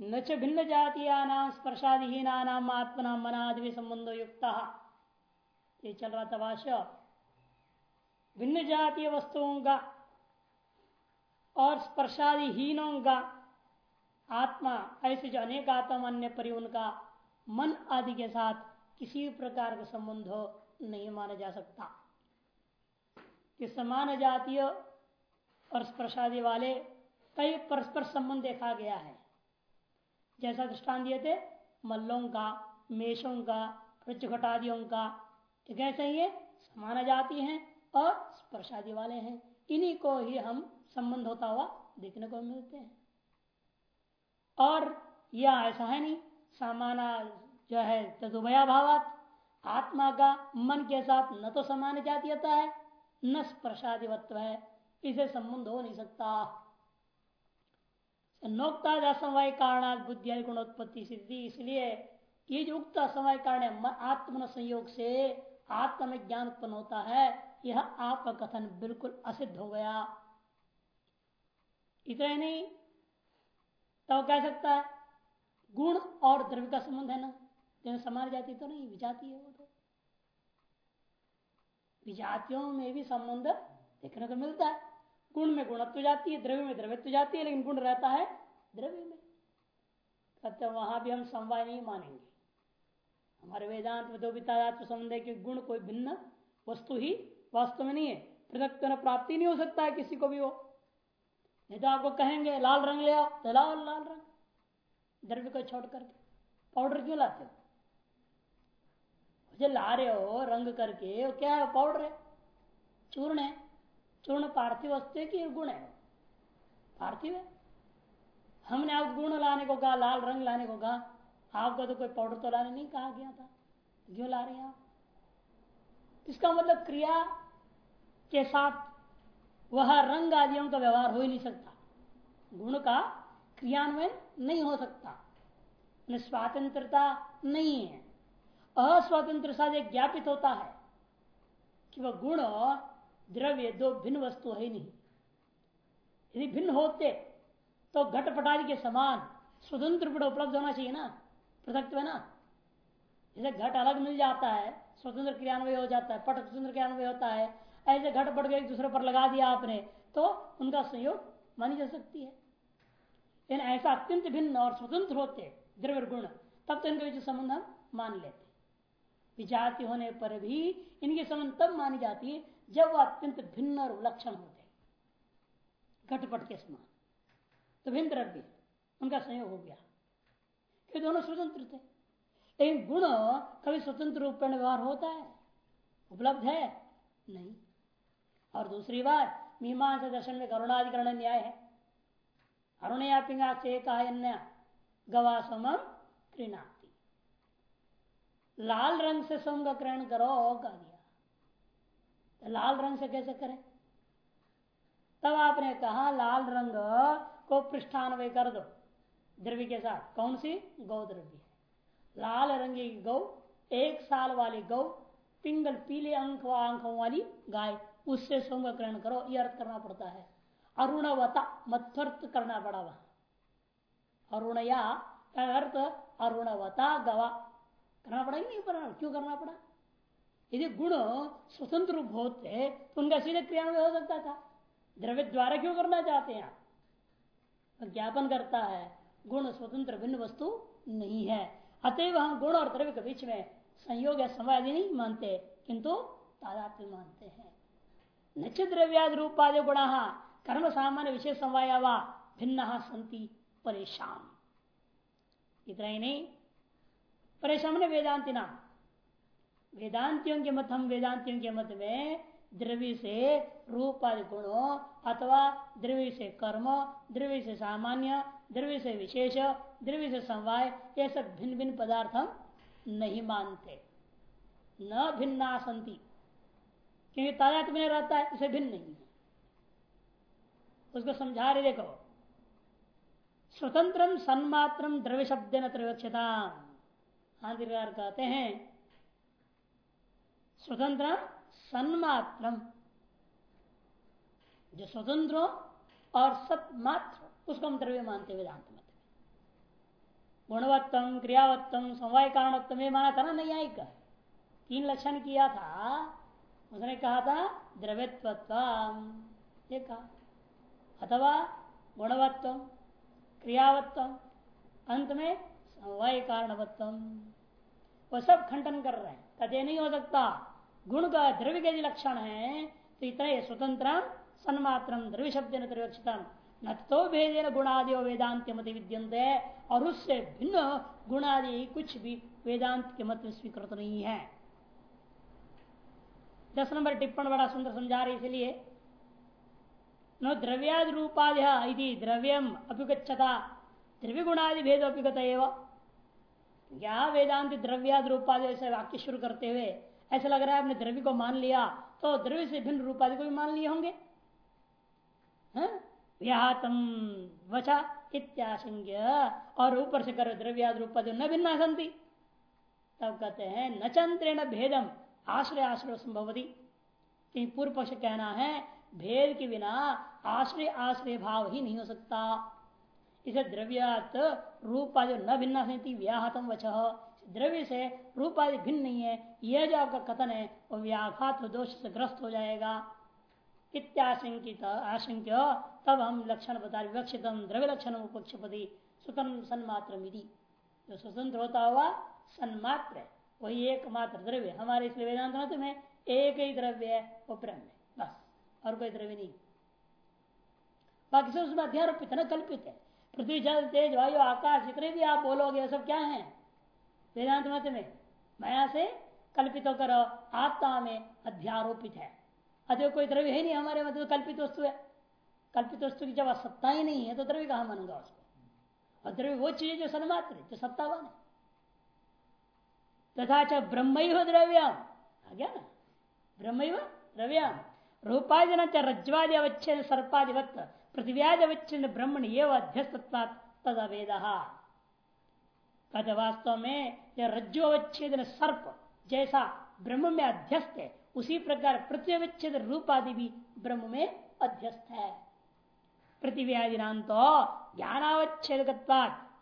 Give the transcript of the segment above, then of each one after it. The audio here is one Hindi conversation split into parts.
न च भिन्न जातीय नाम स्पर्शादिहीना नाम आत्मना मनादि संबंधो युक्त ये चल रहा था भाष्य भिन्न जातीय वस्तुओं का और स्पर्शादिहीनों का आत्मा, ऐसे जो अनेक आत्मा अन्य परि उनका मन आदि के साथ किसी प्रकार का संबंध नहीं माना जा सकता। कि समान जातीय और स्पर्शादि वाले कई परस्पर संबंध देखा गया है। जैसा दृष्टान दिए थे, मल्लों का, मेषों का घटादियों का कैसे ये समान जाति हैं और स्पर्शादि वाले हैं। इन्हीं को ही हम संबंध होता हुआ देखने को मिलते हैं। और यह ऐसा है नहीं, सामाना जो है तदुभया भावात, आत्मा का मन के साथ न तो समान जातीयता है, न स्पर्शादिवत्व है, इसे संबंध हो नहीं सकता। नोक्ता असमवाय कारण बुद्धि गुणोत्पत्ति सिद्धि। इसलिए ये जो उक्त असमवाय कारण आत्म संयोग से आत्म में ज्ञान उत्पन्न होता है, यह आपका कथन बिल्कुल असिद्ध हो गया। इतना ही नहीं तो कह सकता है, गुण और द्रव्य का संबंध है ना? लेकिन समान जाति तो नहीं, विजाती है वो तो। विजातियों में भी संबंध देखने को मिलता है। गुण में गुणत्व जाती है, द्रव्य में द्रव्यत्व जाती है, लेकिन गुण रहता है द्रव्य में। कहते वहाँ भी हम समवाय नहीं मानेंगे। हमारे वेदांत में दो वितादात्म संबंध है कि गुण कोई भिन्न वस्तु ही वास्तव में नहीं है। पृथक प्राप्ति नहीं हो सकता है किसी को भी वो। नहीं तो आपको कहेंगे, लाल रंग ले आओ तो लाओ लाल रंग। द्रव्य को छोड़ करके। पाउडर क्यों लाते हो? जो ला रहे हो रंग करके, वो क्या है पाउडर है? चूर्ण है। चूर्ण पार्थिव वस्तु है कि गुण है? पार्थिव है। हमने आपको गुण लाने को कहा, लाल रंग लाने को कहा। आपको तो कोई पाउडर तो लाने नहीं कहा गया था। क्यों ला रहे हैं आप? इसका मतलब क्रिया के साथ वह रंग आदियों का व्यवहार हो ही नहीं सकता। गुण का क्रियान्वयन नहीं हो सकता। स्वतंत्रता नहीं है। अस्वतंत्र साथ ज्ञापित होता है कि वह गुण द्रव्य दो भिन्न वस्तु है नहीं। यदि भिन्न होते तो घटपटादि के समान स्वतंत्र गुण उपलब्ध होना चाहिए ना? पृथक है ना? जैसे घट अलग मिल जाता है, स्वतंत्र क्रियान्वय हो जाता है, पट स्वतंत्र क्रियान्वय होता है, ऐसे घट पट एक दूसरे पर लगा दिया आपने तो उनका संयोग मानी जा सकती है। लेकिन ऐसा अत्यंत भिन्न और स्वतंत्र होते द्रव्य गुण, तब तो इनके बीच संबंध हम मान लेते विजाति होने पर भी इनके संबंध तब मानी जाती है जब वह अत्यंत भिन्न और विलक्षण होते घटपट के समान। तो द्रव्य उनका संयोग हो गया। कि दोनों स्वतंत्र थे। लेकिन गुण कभी स्वतंत्र रूप में व्यवहार होता है? उपलब्ध है? नहीं। और दूसरी बात, मीमांसा दर्शन में करुणाधिकरण न्याय है। अरुणया पिंगा से गवा समम कृणा लाल रंग से सोम का ग्रहण करो, कह दिया। तो लाल रंग से कैसे करें? तब आपने कहा, लाल रंग को पृष्ठान्वय कर दो द्रव्य के साथ। कौन सी? गौ द्रव्य। लाल रंगी गौ, एक साल वाली गौ, पिंगल पीले अंक आँखों वाली गाय। उससे सोम ग्रहण करो यह अर्थ करना पड़ता है। अरुणवता मध्वर्थ करना पड़ा वहाँ। अरुणया अर्थ अरुणवता गवा। करना पड़ा नहीं पड़ा? क्यों करना पड़ा? यदि गुण स्वतंत्र रूप होते तो उनका सीधे क्रिया हो सकता था। द्रव्य द्वारा क्यों करना चाहते हैं आप? ज्ञापन करता है, गुण स्वतंत्र भिन्न वस्तु नहीं है। अतएव हम गुण और द्रव्य के बीच में संयोग या समय नहीं मानते, किंतु तादात्म्य मानते हैं। नचित द्रव्याद रूपादि गुण कर्म सामान्य विशेष समवाया भिन्न संति परेशान इतना ही नहीं, परेशान वेदांति नाम वेदांतियों के मत हम वेदांतियों के मत में द्रव्य से रूप आदि गुणों अथवा द्रव्य से कर्म द्रव्य से सामान्य द्रव्य से विशेष द्रव्य से समवाय, ये सब भिन्न भिन्न पदार्थ हम नहीं मानते। न भिन्ना संति। क्योंकि तादात में रहता है इसे भिन्न नहीं है। उसको समझा रहे, देखो। स्वतंत्र सन्मात्र द्रव्य शब्द न त्रिवक्षता कहते हैं, स्वतंत्र सन्मात्र जो स्वतंत्र और सतमात्र, उसको हम द्रव्य मानते वेदांत मत गुणवत्तम, क्रियावत्तम समवाय कारणत्म ये माना था ना नहीं आई का तीन लक्षण किया था। उसने कहा था द्रव्यत्व ये कहा। अथवा गुणवत्व क्रियावत्तम, अंत में समवाय कारणवत्तम वो सब खंडन कर रहे हैं। कदे नहीं हो सकता। गुण का द्रव्य के लक्षण है तो इतना स्वतंत्र सन्मात्र द्रव्य शब्द न तो भेदे गुणादि वेदांत मत विद्यंत और उससे भिन्न गुणादि कुछ भी वेदांत के मत स्वीकृत नहीं है। दस नंबर टिप्पण बड़ा सुंदर समझा रहे इसलिए न द्रव्यादि रूपादि द्रव्यम अभिगछता द्रव्य गुणादि भेद अभिगत एवं। क्या वेदांत द्रव्यादि रूपादि ऐसे वाक्य शुरू करते हुए ऐसा लग रहा है आपने द्रव्य को मान लिया तो द्रव्य से भिन्न रूपादि को भी मान लिए होंगे। व्याहतम वचा इत्याशंक्य। और ऊपर से कर द्रव्याद रूपादि न भिन्ना संति तब कहते हैं, न चंद्रेण भेदम, आश्रय आश्रय संभवती। कहीं पूर्व पक्ष कहना है, भेद के बिना आश्रय आश्रय भाव ही नहीं हो सकता। इसे द्रव्यात रूपादि न भिन्ना संति व्याहतम वच। द्रव्य से रूपादि भिन्न नहीं है यह जो आपका कथन है, वो व्याघात दोष से ग्रस्त हो जाएगा। इत्याशंकित, आशंक्य, तब हम लक्षण बता विवक्षित द्रव्य लक्षण उपक्षपति स्वतंत्र सन्मात्र जो स्वतंत्र होता हुआ, सन्मात्र वही एकमात्र द्रव्य। हमारे इसलिए वेदांत मत में एक ही द्रव्य है, वो ब्रह्म है, बस, और कोई द्रव्य नहीं। बाकी सब उसमें अध्यारोपित है, ना कल्पित है। पृथ्वी, जल, तेज, वायु, आकाश, जितने भी आप बोलोगे सब क्या है? वेदांत मत में माया से कल्पित होकर आत्मा में अध्यारोपित है। अतः कोई द्रव्य है नहीं, हमारे मत तो कल्पित वस्तु है। कल्पित वस्तु की जब सत्ता ही नहीं है तो द्रव्य कहा मानूँगा उसको? और द्रव्य वो चीज़ जो सन्मात्र है, जो सत्तावान है। तथा च ब्रह्म द्रव्यम, आ गया ना? ब्रह्म द्रव्यम। रूपाजन च रज्वादि अवच्छेद सर्पादिवत पृथ्व्यादि अवच्छेद ब्रह्मण ये अध्यस्तत्वा तद अवेद कहते वास्तव में यह रज्जु सर्प जैसा ब्रह्म में अध्यस्त है, उसी प्रकार पृथ्वी रूप आदि भी ब्रह्म में अध्यस्त है। पृथ्व्यादि नाम तो ज्ञानावच्छेद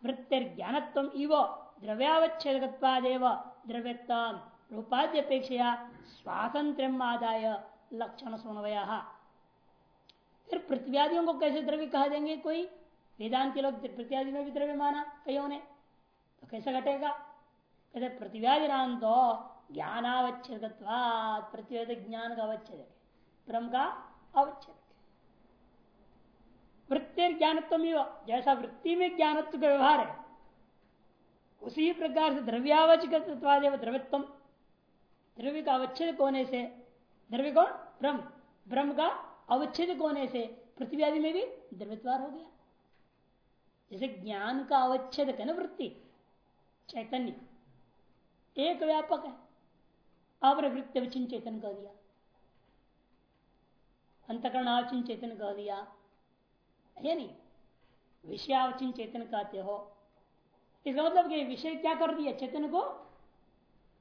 वृत्तिर ज्ञानत्व इव द्रव्यावच्छेद द्रव्यत्म रूपाद्य अपेक्षा स्वातंत्र आदाय लक्षण समन्वय फिर पृथ्व्यादियों को कैसे द्रव्य कहा देंगे कोई वेदांत लोग पृथ्व्यादि में भी द्रव्य माना कईयों ने तो कैसे घटेगा? कहते नाम तो ज्ञानावच्छेद पृथ्वी ज्ञान का अवच्छेद ब्रह्म का अवच्छेद वृत्ति ज्ञानत्व जैसा वृत्ति में ज्ञानत्व का व्यवहार है, उसी प्रकार से द्रव्यावचकत्वादेव द्रव्यत्व द्रव्य का अवच्छेद कोने से, द्रव्य कौन? ब्रह्म। ब्रह्म का अवच्छेद कोने से, पृथ्वी आदि में भी द्रव्यत्वार हो गया। जैसे ज्ञान का अवच्छेद है ना वृत्ति चैतन्य। एक व्यापक है। आपने वृत्ति अवचिन चेतन कह दिया। अंतकरण अवचिन चेतन कह दिया। है नहीं? विषयावचिन चेतन कहते हो। इसका मतलब कि विषय क्या कर दिया? चैतन्य को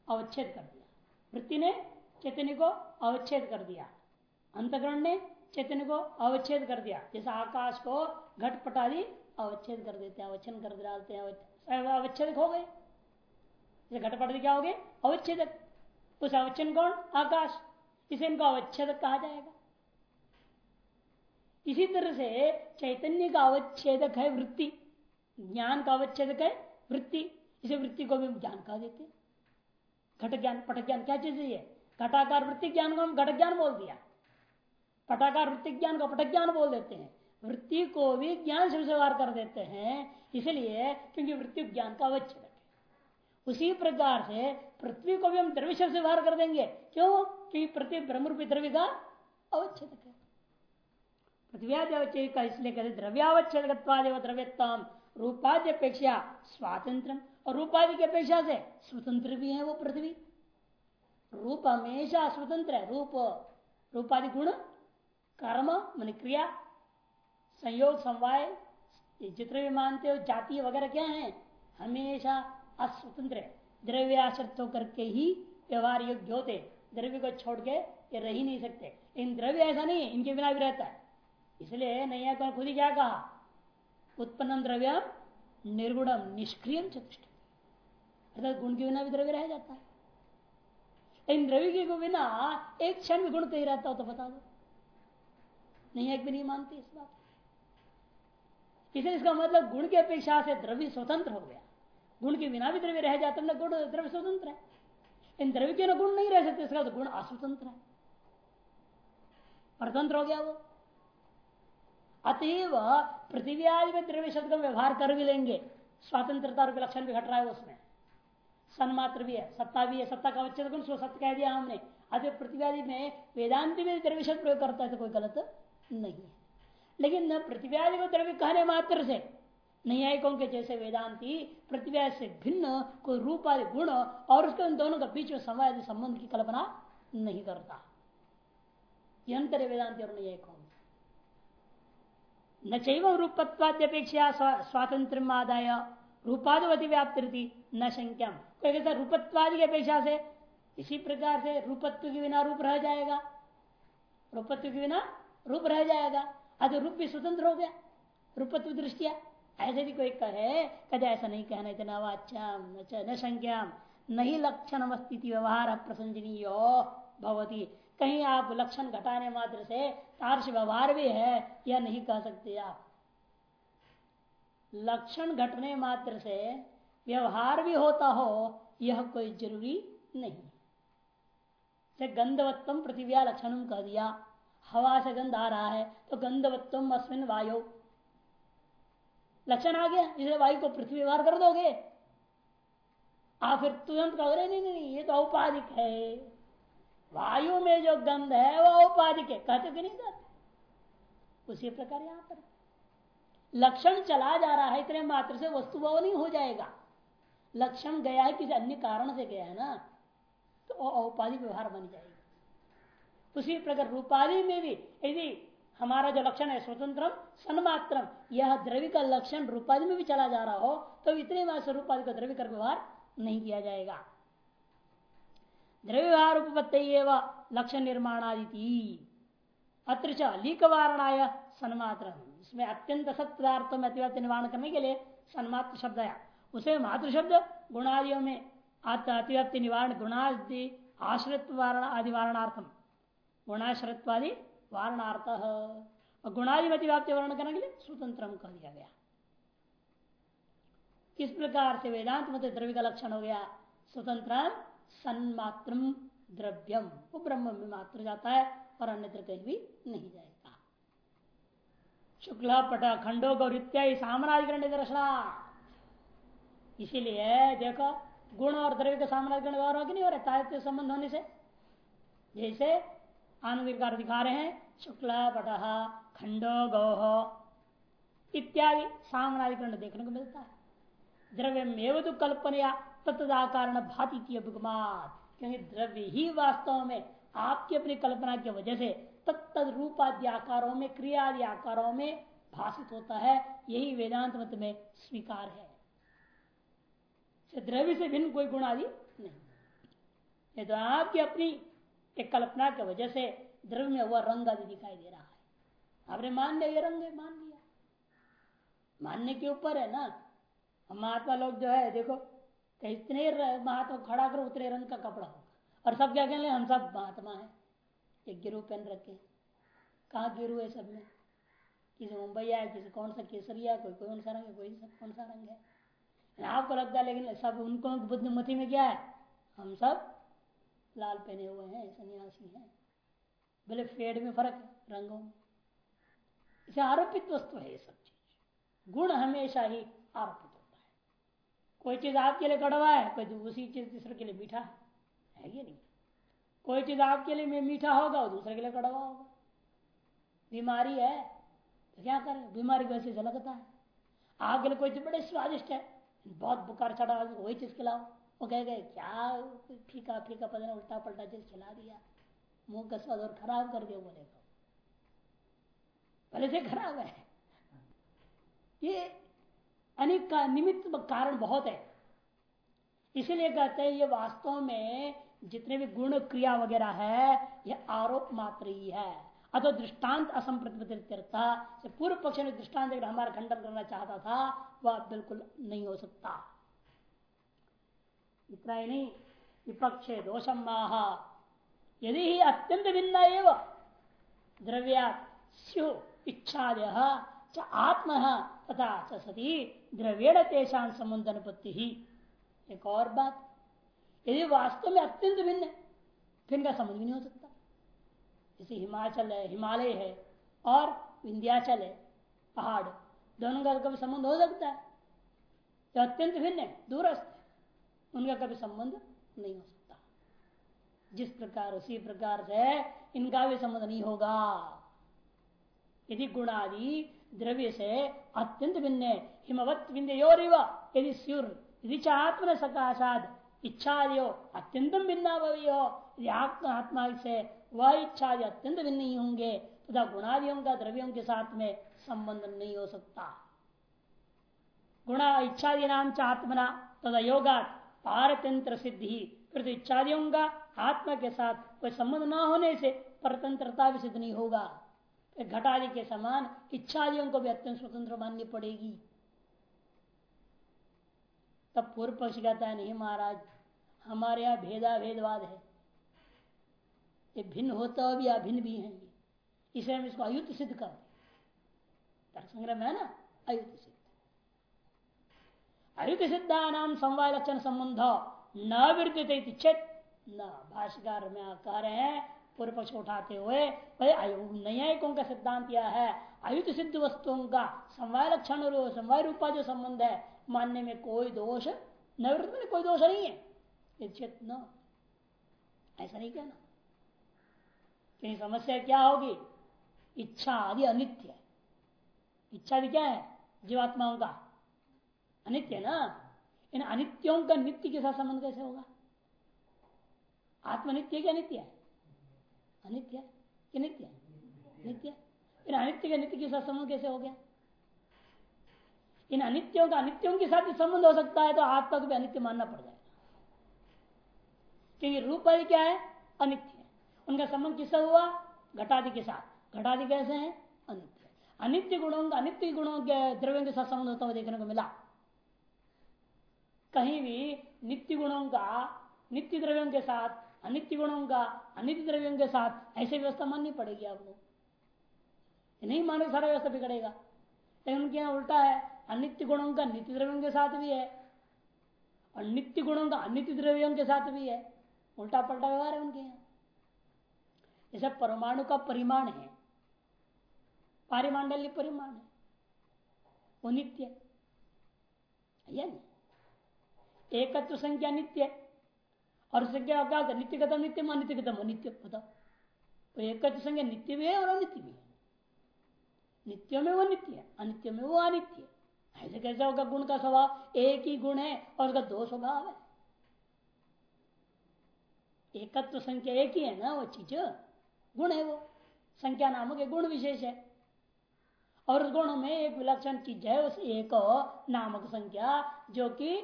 अवच्छेद कर दिया। वृत्ति ने चैतन्य को अवच्छेद कर दिया। अंतकरण ने चैतन्य को अवच्छेद कर दिया। जैसे आकाश को घटपट अवच्छेद कर देते हैं अवच्छेद कर डालते हैं अवच्छेद हो गए। घटपट क्या हो गए अवच्छेदक। उस अवच्छेद कौन? आकाश। इसे इनको अवच्छेदक कहा जाएगा। इसी तरह से चैतन्य का अवच्छेदक है वृत्ति। ज्ञान का अवच्छेदक है वृत्ति। इसे वृत्ति को भी ज्ञान कहा देते घट ज्ञान, पट ज्ञान क्या चीज़ है घटाकार वृत्ति ज्ञान को हम घट ज्ञान बोल दिया। पटाकार वृत्ति ज्ञान को पट ज्ञान बोल देते हैं। वृत्ति को भी ज्ञान से व्यवहार कर देते हैं, इसलिए क्योंकि वृत्ति ज्ञान का अवच्छेद है उसी प्रकार से पृथ्वी को भी हम द्रव्य से व्यवहार कर देंगे। क्यों? क्योंकि पृथ्वी ब्रह्म रूपी द्रव्य का अवच्छेद है। पृथ्व्यावच्छेद का इसलिए कहते द्रव्यावच्छेद द्रव्यत्म रूपाधि अपेक्षा स्वातंत्र, और रूपादि की अपेक्षा से स्वतंत्र भी है वो पृथ्वी। रूप हमेशा स्वतंत्र है। रूप, रूपादि गुण, कर्म, मन क्रिया संयोग समवाय जितने भी मानते हो जाति वगैरह क्या है? हमेशा अस्वतंत्र द्रव्य आश्रित होकर के ही व्यवहार योग्य होते द्रव्य को छोड़ के ये रह ही नहीं सकते। इन द्रव्य ऐसा नहीं इनके बिना भी रहता है। इसलिए नैया को खुद ही क्या कहा? उत्पन्न द्रव्य निर्गुणम निष्क्रियम चतुष्ट अर्थात गुण के बिना भी द्रव्य रह जाता है। इन द्रव्य के बिना एक क्षण गुण कहीं रहता हो तो बता दो। नहीं एक भी नहीं मानते इस बात इसलिए इसका मतलब गुण की अपेक्षा से द्रव्य स्वतंत्र हो गया। गुण के बिना भी द्रव्य रह जाता है गुण, द्रव्य स्वतंत्र है। इन द्रव्य के ना गुण नहीं रह सकते, इसका तो गुण अस्वतंत्र है। परतंत्र हो गया वो। अतएव पृथ्वी आदि में द्रव्य शब्द का व्यवहार कर भी लेंगे। स्वतंत्रता रूप लक्षण भी घट रहा है उसमें। सन्मात्र भी है, सत्ता भी है, सत्ता का अवच्छेद गुण सत्य कह दिया हमने। अतः पृथ्वी आदि में वेदांत में द्रव्य शब्द प्रयोग करता है तो कोई गलत नहीं है। लेकिन आदि को द्रव्य कहने मात्र से आए के जैसे वेदांति पृथ्वी से भिन्न कोई रूप आदि गुण और उसके उन दोनों के बीच में समय संबंध की कल्पना नहीं करता। यंत्र वेदांति और नहीं न चैव रूपत्वाद्यपेक्षा स्वातंत्र आदाय, रूपादवती व्याप्ति न संख्या कोई कहता रूपत्वादि की अपेक्षा से, इसी प्रकार से रूपत्व के बिना रूप रह जाएगा। रूपत्व के बिना रूप रह जाएगा। अगर रूप भी स्वतंत्र हो गया। रूपत्व दृष्टिया। ऐसे भी कोई कहे कदे ऐसा नहीं कहना इतना वाच्याम, न संज्ञाम नहीं लक्षण स्थिति व्यवहार प्रसंजनीय भवती। कहीं आप लक्षण घटाने मात्र से तार्श व्यवहार भी है, यह नहीं कह सकते आप। लक्षण घटने मात्र से व्यवहार भी होता हो, यह कोई ज़रूरी नहीं। गंधवत्तम पृथ्व्या लक्षण कह दिया। हवा से गंध आ रहा है तो गंधवत्तम अस्मिन वायु। लक्षण आ गया इसे वायु को पृथ्वी व्यवहार कर दोगे। आप फिर तुरंत कहो नहीं नहीं नहीं, ये तो औपाधिक है। वायु में जो गंध है, वो औपाधिक है। कहते कि नहीं कहते उसी प्रकार यहाँ पर। लक्षण चला जा रहा है, इतने मात्र से वस्तु भाव नहीं हो जाएगा। लक्षण गया है, किसी अन्य कारण से गया है ना तो औपाधिक व्यवहार बन जाएगा। उसी प्रकार रूपाधि में भी, यदि हमारा जो लक्षण है स्वतंत्र सन्मात्र यह द्रव्य का लक्षण रूपाधि में भी चला जा रहा हो तो इतने मात्र रूपाधि का द्रव्य व्यवहार नहीं किया जाएगा। द्रव्य व्यवहार उपपत्ति लक्षण निर्माण आदि अत्र लीक वारणाय सन्मात्र इसमें अत्यंत सत्यार्थों में अतिव्याप्ति निवारण करने के लिए सन्मात्र शब्द आया। उसे मातृ शब्द, गुणादियों में अतिव्याप्ति निवारण गुणादि आश्रित वारण आदि वारणार्थम। गुणाश्रित्वादि वारणार्थ। और गुणाधिपति व्याप्ति वर्ण करने के लिए स्वतंत्र कह दिया गया। किस प्रकार से वेदांत मत द्रव्य का लक्षण हो गया। स्वतंत्र सन्मात्र द्रव्यम। वो ब्रह्म में मात्र जाता है और अन्यत्र कहीं भी नहीं जाएगा। शुक्ला, पट, खंडो, गौर इत्यादि साम्राज्यकरण दर्शना इसीलिए देखो, गुण और द्रव्य का साम्राज्यकरण व्यवहार हो कि नहीं हो रहा संबंध होने से। जैसे आनंद दिखा रहे हैं, शुक्ला पट खंडो गौह इत्यादि सामनाधिकरण देखने को मिलता है। द्रव्य में तो कल्पनया तत्दाकार भाती क्योंकि द्रव्य ही वास्तव में आपकी अपनी कल्पना की वजह से तत्त रूपादि आकारों में क्रियादि आकारों में भाषित होता है। यही वेदांत मत में स्वीकार है। द्रव्य से भिन्न कोई गुण आदि नहीं। ये तो आपकी अपनी एक कल्पना की वजह से द्रव्य में वह रंग आदि दिखाई दे रहा है। आपने मान लिया, ये रंग है, मान लिया। मानने के ऊपर है ना? हम महात्मा लोग जो है, देखो इतने महात्मा खड़ा कर, उतने रंग का कपड़ा होगा। और सब क्या कहने हम सब महात्मा है। एक गिरु पहन रखे। कहा गिरु है सब में? किसी मुंबई आया किसी कौन सा केसरिया, कोई कौन सा रंग है, कोई सब कौन सा रंग है? आपको लगता है, लेकिन सब उनको बुद्धिमती में क्या है? हम सब लाल पहने हुए हैं, सन्यासी हैं। भले फेड में फ़र्क है, रंगों में। इसे आरोपित वस्तु है ये सब चीज़। गुण हमेशा ही आरोपित होता है। कोई चीज़ आपके लिए कड़वा है, कोई दूसरी चीज़ दूसरे के लिए मीठा है। ये नहीं। कोई चीज़ आपके लिए मीठा होगा और दूसरे के लिए कड़वा होगा। बीमारी है तो क्या करें? बीमारी वैसे झलकता है। आपके लिए कोई चीज़ बड़े स्वादिष्ट है। बहुत बुखार चढ़ा, वही चीज़ खिलाओ। वो कह गए क्या फीका फीका पता नहीं उल्टा पलटा चीज़ खिला दिया। मुँह का स्वाद और खराब कर दिया बोले को पहले से खराब है। ये अनेक का निमित्त कारण बहुत है। इसीलिए कहते हैं, ये वास्तव में जितने भी गुण, क्रिया वगैरह है यह आरोप मात्र ही है। अतो दृष्टांत असंप्रतिपत्ता से पूर्व पक्ष ने दृष्टांत अगर हमारा खंडन करना चाहता था, वह बिल्कुल नहीं हो सकता। इतना ही नहीं विपक्ष दोषम यदि ही अत्यंत भिन्न एवं। द्रव्या स्यु इच्छादय आत्म तथा सती द्रव्यण तेषान संबंध अनुपत्ति ही एक और बात यदि वास्तव में अत्यंत भिन्न है फिर इनका संबंध भी नहीं हो सकता जैसे हिमाचल है हिमालय है और विंध्याचल है, पहाड़। दोनों का कभी संबंध हो सकता है। जो अत्यंत भिन्न है दूरस्थ। उनका कभी संबंध नहीं हो सकता। जिस प्रकार, उसी प्रकार से इनका भी संबंध नहीं होगा। यदि गुणादि द्रव्य से अत्यंत भिन्न हिमवत यदि स्यूर, यदि आत्म सकाशाद इच्छादियो अत्यंतम भिन्नावयो यदि आत्मा से वह इच्छा अत्यंत भिन्न नहीं होंगे, तथा गुणादियों का द्रव्यों के साथ में संबंध नहीं हो सकता। गुणा इच्छादि नाम च आत्मना तथा योगा पारतंत्र सिद्धि फिर तो इच्छादियों का आत्मा के साथ कोई संबंध ना होने से परतंत्रता भी सिद्ध नहीं होगा। घटादि के समान इच्छादियों को भी अत्यंत स्वतंत्र माननी पड़ेगी। तब पूर्व पक्ष कहता है, नहीं महाराज, हमारे यहाँ भेदा भेदवाद है। ये भिन्न होता भी अभिन्न भी है। इसे हम इसको अयुत सिद्ध कर संग्रह है ना, अयुत सिद्ध। अयुत सिद्धा नाम समवाय लक्षण संबंध न वृद्धि चेत न। भाष्यकार में कह रहे हैं, पूर्व पक्ष उठाते हुए न्यायिकों का सिद्धांत यह है? अयुत सिद्ध वस्तुओं का समवाय लक्षण समवाय रूपा जो संबंध है, मानने में कोई दोष नवृत्त में कोई दोष नहीं है। चेत न। ऐसा नहीं कहना। कि समस्या क्या होगी? इच्छा आदि अनित्य इच्छा भी क्या है? जीवात्माओं का। अनित्य ना? इन अनित्यों का नित्य के साथ संबंध कैसे होगा? आत्मनित्य क्या नित्य अनित्य नित्य नित्य इन अनित्य के नित्य के साथ संबंध कैसे हो गया? इन अनित्यों का अनित्यों के साथ संबंध हो सकता है तो आत्मा को भी अनित्य मानना पड़ जाएगा। क्योंकि रूप क्या है? अनित्य उनका संबंध किससे हुआ? घटादि के साथ। घटादि कैसे हैं? अनित्य। अनित्य गुणों का अनित्य गुणों के द्रव्यों के साथ संबंध होता हुआ देखने को मिला। कहीं भी नित्य गुणों का, नित्य द्रव्यों के साथ, अनित्य गुणों का, अनित्य द्रव्यों के साथ ऐसी व्यवस्था माननी पड़ेगी आपको। नहीं मानो सारा व्यवस्था बिगड़ेगा। लेकिन उनके यहाँ उल्टा है, अनित्य गुणों का नित्य द्रव्यों के साथ भी है, और नित्य गुणों का अनित्य द्रव्यों के साथ भी है। उल्टा पलटा व्यवहार है उनके यहाँ। जैसे परमाणु का परिमाण है। पारिमांडल्य परिमाण है। वो नित्य है। एकत्व संख्या नित्य और संख्या क्या होता नित्य कथम नित्य अनित्य कथम अनित्य बताओ तो एकत्व संख्या नित्य भी है और अनित्य भी है नित्य में वो नित्य है अनित्य में वो अनित्य ऐसे कैसे होगा गुण का स्वभाव एक ही गुण है और उसका दो स्वभाव है एकत्व संख्या एक ही है ना वो चीज़ गुण है वो संख्या नामक एक गुण विशेष है और उस गुण में एक विलक्षण चीज़ है उस एक नामक संख्या जो कि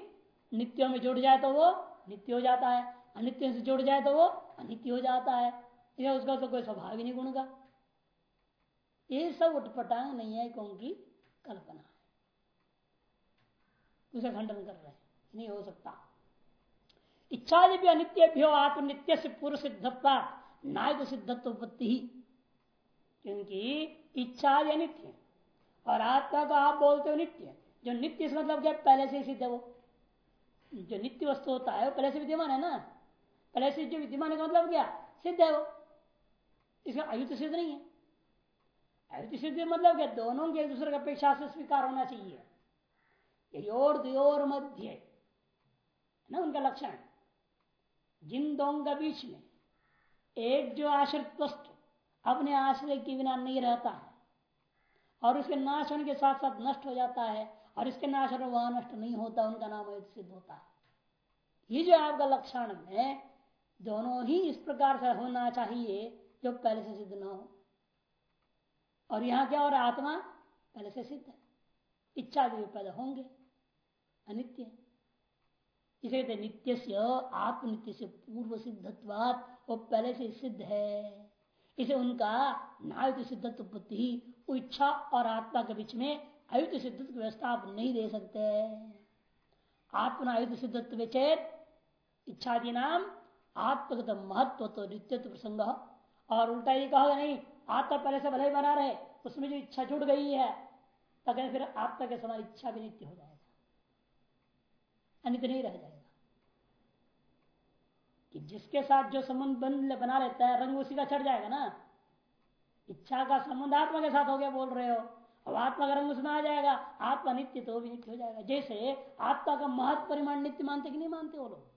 नित्यों में जुड़ जाए तो वो नित्य हो जाता है। अनित्य से जुड़ जाए तो वो अनित्य हो जाता है। या उसका तो कोई स्वभाव ही नहीं गुण का। ये सब उठपटांग नहीं है कौन की कल्पना है। उसे खंडन कर रहे हैं। नहीं हो सकता। इच्छा भी अनित्य भी हो आत्म नित्य से पूर्व सिद्धत्ता, नायक सिद्धत्व उत्पत्ति ही। क्योंकि इच्छा अनित्य और आत्मा को आप बोलते हो नित्य। जो नित्य से मतलब क्या? पहले से ही सिद्ध है वो। जो नित्य वस्तु होता है वो पहले से विद्यमान है ना? पहले से जो विद्यमान है मतलब क्या? सिद्ध है वो। इसका अयुत सिद्ध नहीं है। अयुत सिद्ध मतलब क्या? दोनों के एक दूसरे की अपेक्षा से स्वीकार होना चाहिए। योर द्योर मध्य ना उनका लक्षण? जिन दोनों के बीच में एक जो आश्रित वस्तु अपने आश्रय के बिना नहीं रहता है और उसके नाश होने के साथ साथ नष्ट हो जाता है और इसके नाश होने वहाँ नष्ट नहीं होता, उनका नाम सिद्ध होता। है ये जो आपका लक्षण है, दोनों ही इस प्रकार से होना चाहिए जो पहले से सिद्ध ना हो। और यहाँ क्या और आत्मा पहले से सिद्ध है। इच्छा भी पैदा होंगे, अनित्य इसे नित्य से आत्मनित्य से पूर्व सिद्धत्वात वो पहले से सिद्ध है। इसे उनका नायुत सिद्धत्व बुद्धि इच्छा और आत्मा के बीच में अयुत सिद्धत्व की व्यवस्था आप नहीं दे सकते। आत्मा अयुत सिद्धत्व चेत इच्छादि नाम आत्मगत महत्व तो नित्यत्व प्रसंग। और उल्टा ये कहोगे नहीं, आत्मा पहले से भले ही बना रहे, उसमें जो इच्छा जुड़ गई है तो कहें फिर आत्मा के समान इच्छा भी नित्य हो जाएगा। अनित नहीं रह जाएगा। कि जिसके साथ जो संबंध बन, बना लेता है, रंग उसी का चढ़ जाएगा ना। इच्छा का संबंध आत्मा के साथ हो गया, बोल रहे हो। अब आत्मा रंग उसमें आ जाएगा, आत्मा नित्य तो भी नित्य हो जाएगा। जैसे आत्मा का महत्व परिमाण नित्य मानते कि नहीं मानते वो लोग?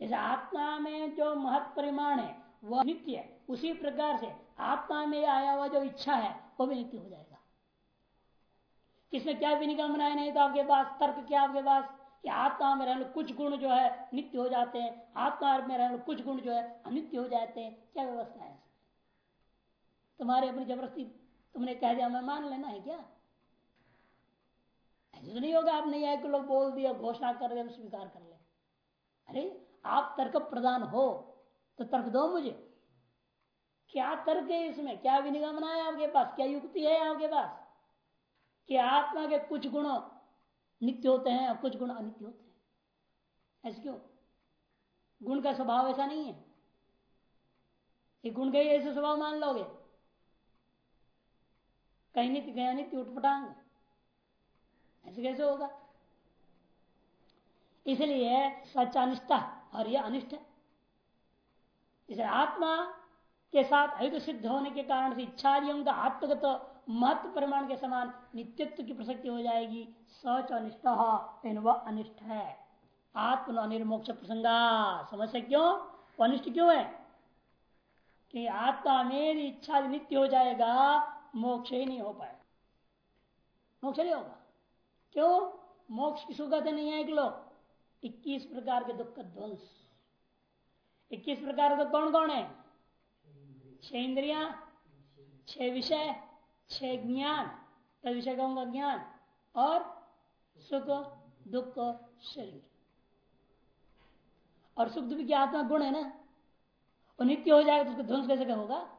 जैसे आत्मा में जो महत्व परिमाण है, वह नित्य है, उसी प्रकार से आत्मा में आया हुआ जो इच्छा है, वो भी नित्य हो जाएगा। इसमें क्या भी निगम बनाए नहीं तो आपके पास, तर्क क्या आपके पास? कि आत्मा में रहने कुछ गुण जो है, नित्य हो जाते हैं। आत्मा में रहने कुछ गुण जो है, अनित्य हो जाते हैं। क्या व्यवस्था है? तुम्हारे अपनी ज़बरदस्ती तुमने कह दिया, मैं मान लेना है क्या? ऐसे तो नहीं होगा आप नहीं आए कि लोग बोल दिया, घोषणा कर दे स्वीकार कर ले। अरे, आप तर्क प्रदान हो तो तर्क दो मुझे। क्या तर्क है इसमें? क्या विनिगमन है आपके पास? क्या युक्ति है आपके पास? कि आत्मा के कुछ गुण नित्य होते हैं और कुछ गुण अनित्य होते हैं? ऐसे क्यों? गुण का स्वभाव ऐसा नहीं है। कि गुण गई ऐसे स्वभाव मान लोगे। कहीं नित्य गया नित्य उठपटांग ऐसे कैसे होगा? इसलिए सच अनिष्ठा और यह अनिष्ट है। इसे आत्मा के साथ अयुत सिद्ध होने के कारण से इच्छादियों का आत्मगत महत्व परिमाण के समान नित्यत्व की प्रसक्ति हो जाएगी। सच अनिष्ट वह अनिष्ट है। आत्म निर्मोक्ष प्रसंगा। समस्या क्यों? अनिष्ट क्यों है? कि आत्मा मेरी इच्छा नित्य हो जाएगा मोक्ष ही नहीं हो पाए। मोक्ष नहीं होगा। क्यों? मोक्ष की सुगत नहीं है एक लोग। इक्कीस प्रकार के दुख का ध्वंस। इक्कीस प्रकार का कौन कौन है? छह इंद्रिया, छह विषय, छह ज्ञान। तद विषय का ज्ञान और सुख, दुख, शरीर। और सुख दुख की आत्मा गुण है ना? वो नित्य हो जाएगा तो उसको ध्वंस कैसे होगा?